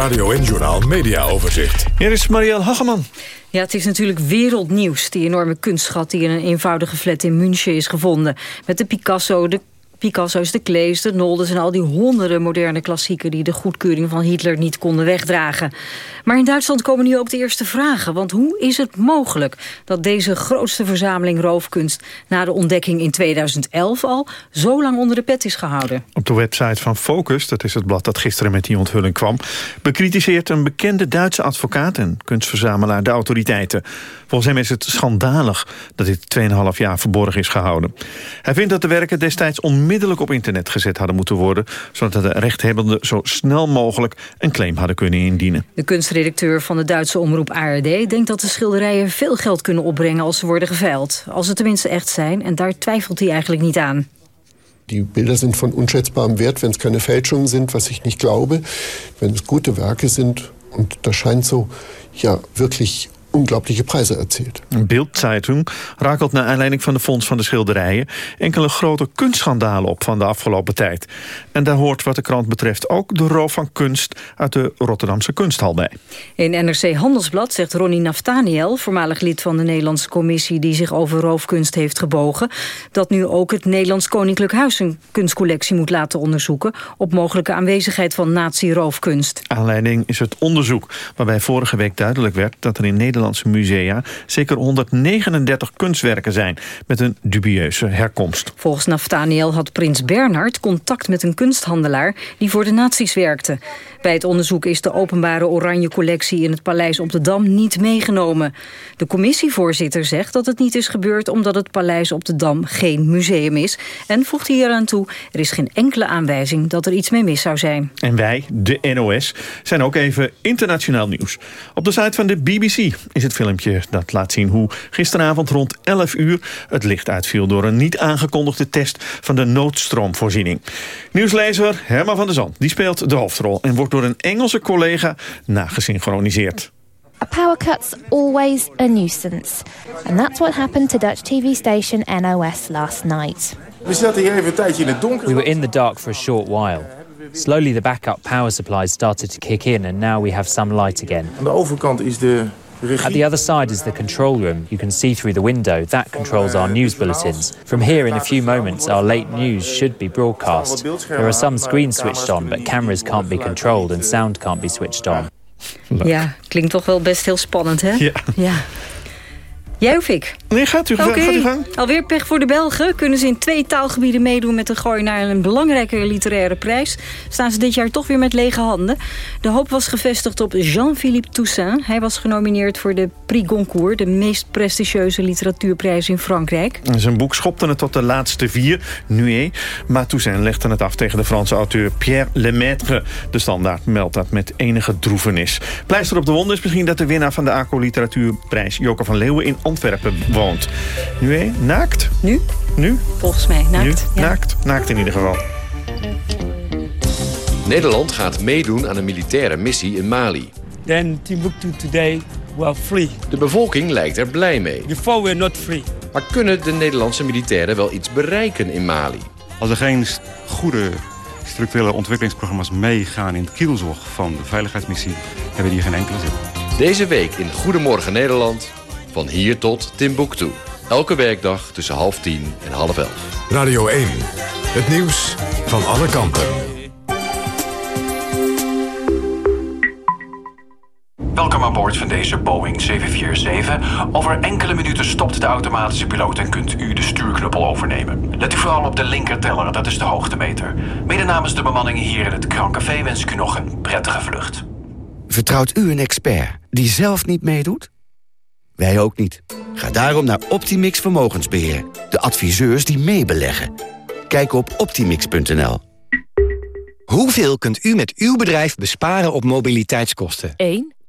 Radio en Journal Media Overzicht. Hier is Marielle Hageman. Ja, het is natuurlijk wereldnieuws, die enorme kunstschat... die in een eenvoudige flat in München is gevonden. Met de Picasso, de Picasso's, de Klees, de Noldes en al die honderden moderne klassieken... die de goedkeuring van Hitler niet konden wegdragen. Maar in Duitsland komen nu ook de eerste vragen. Want hoe is het mogelijk dat deze grootste verzameling roofkunst... na de ontdekking in 2011 al zo lang onder de pet is gehouden? Op de website van Focus, dat is het blad dat gisteren met die onthulling kwam... bekritiseert een bekende Duitse advocaat en kunstverzamelaar de autoriteiten. Volgens hem is het schandalig dat dit 2,5 jaar verborgen is gehouden. Hij vindt dat de werken destijds onmiddellijk op internet gezet hadden moeten worden... zodat de rechthebbenden zo snel mogelijk een claim hadden kunnen indienen. De kunstredacteur van de Duitse omroep ARD denkt dat de schilderijen veel geld kunnen opbrengen als ze worden geveild. Als ze tenminste echt zijn, en daar twijfelt hij eigenlijk niet aan. Die Bilder sind von unschätzbarem Wert, wenn es keine Fälschungen sind, was ich nicht glaube. Wenn es gute Werke sind, und das scheint so, ja, wirklich unglaubliche Preise erzielt. Een Bildzeitung rakelt naar aanleiding van de fonds van de schilderijen... enkele grote kunstschandalen op van de afgelopen tijd. En daar hoort wat de krant betreft ook de roof van kunst... uit de Rotterdamse kunsthal bij. In NRC Handelsblad zegt Ronnie Naftaniel, voormalig lid van de Nederlandse commissie... die zich over roofkunst heeft gebogen... dat nu ook het Nederlands Koninklijk Huis een kunstcollectie moet laten onderzoeken... op mogelijke aanwezigheid van nazi-roofkunst. Aanleiding is het onderzoek waarbij vorige week duidelijk werd... dat er in Nederlandse musea zeker 139 kunstwerken zijn... met een dubieuze herkomst. Volgens Naftaniel had prins Bernhard contact met een kunsthandelaar... die voor de nazi's werkte. Bij het onderzoek is de openbare oranje collectie... in het paleis op de Dam niet meegenomen. De commissievoorzitter zegt dat het niet is gebeurd... omdat het paleis op de Dam geen museum is. En voegt hij eraan toe, er is geen enkele aanwijzing... dat er iets mee mis zou zijn. En wij, de NOS, zijn ook even internationaal nieuws. Op de site van de BBC is het filmpje dat laat zien hoe gisteravond rond 11 uur het licht uitviel door een niet aangekondigde test van de noodstroomvoorziening. Nieuwslezer Herman van der Zand die speelt de hoofdrol en wordt door een Engelse collega nagesynchroniseerd. A power cut's always a nuisance. And that's what happened to Dutch TV station NOS last night. We zaten hier even een tijdje in het donker. We were in the dark for a short while. Slowly the backup power supply started to kick in and now we have some light again. Aan de overkant is de. At the other side is the control room. You can see through the window. That controls our news bulletins. From here in a few moments our late news should be broadcast. There are some screens switched on, but cameras can't be controlled and sound can't be switched on. Ja, klinkt toch wel best heel spannend, hè? Ja. ja. Jij of ik? Nee, gaat u, Oké, gaat u gang. alweer pech voor de Belgen. Kunnen ze in twee taalgebieden meedoen met een gooi naar een belangrijke literaire prijs. Staan ze dit jaar toch weer met lege handen. De hoop was gevestigd op Jean-Philippe Toussaint. Hij was genomineerd voor de Prix Goncourt, de meest prestigieuze literatuurprijs in Frankrijk. Zijn boek schopte het tot de laatste vier, Nué. Maar Toussaint legde het af tegen de Franse auteur Pierre Lemaitre. De standaard meldt dat met enige droevenis. Pleister op de wond is misschien dat de winnaar van de ACO Literatuurprijs... Joker van Leeuwen in Antwerpen woont. Nué, naakt? Nu? Nu? Volgens mij, naakt. Nu? Naakt? Naakt in ieder geval. Nederland gaat meedoen aan een militaire missie in Mali. Then Timbuktu today were free. De bevolking lijkt er blij mee. Before we're not free. Maar kunnen de Nederlandse militairen wel iets bereiken in Mali? Als er geen goede structurele ontwikkelingsprogramma's meegaan in het kielzog van de veiligheidsmissie, hebben die geen enkele zin. Deze week in Goedemorgen Nederland, van hier tot Timbuktu. Elke werkdag tussen half tien en half elf. Radio 1, het nieuws van alle kanten. Welkom aan boord van deze Boeing 747. Over enkele minuten stopt de automatische piloot en kunt u de stuurknuppel overnemen. Let u vooral op de linkerteller, dat is de hoogtemeter. Mede namens de bemanning hier in het Krancafé wens ik u nog een prettige vlucht. Vertrouwt u een expert die zelf niet meedoet? Wij ook niet. Ga daarom naar Optimix Vermogensbeheer. De adviseurs die meebeleggen. Kijk op optimix.nl. Hoeveel kunt u met uw bedrijf besparen op mobiliteitskosten? 1,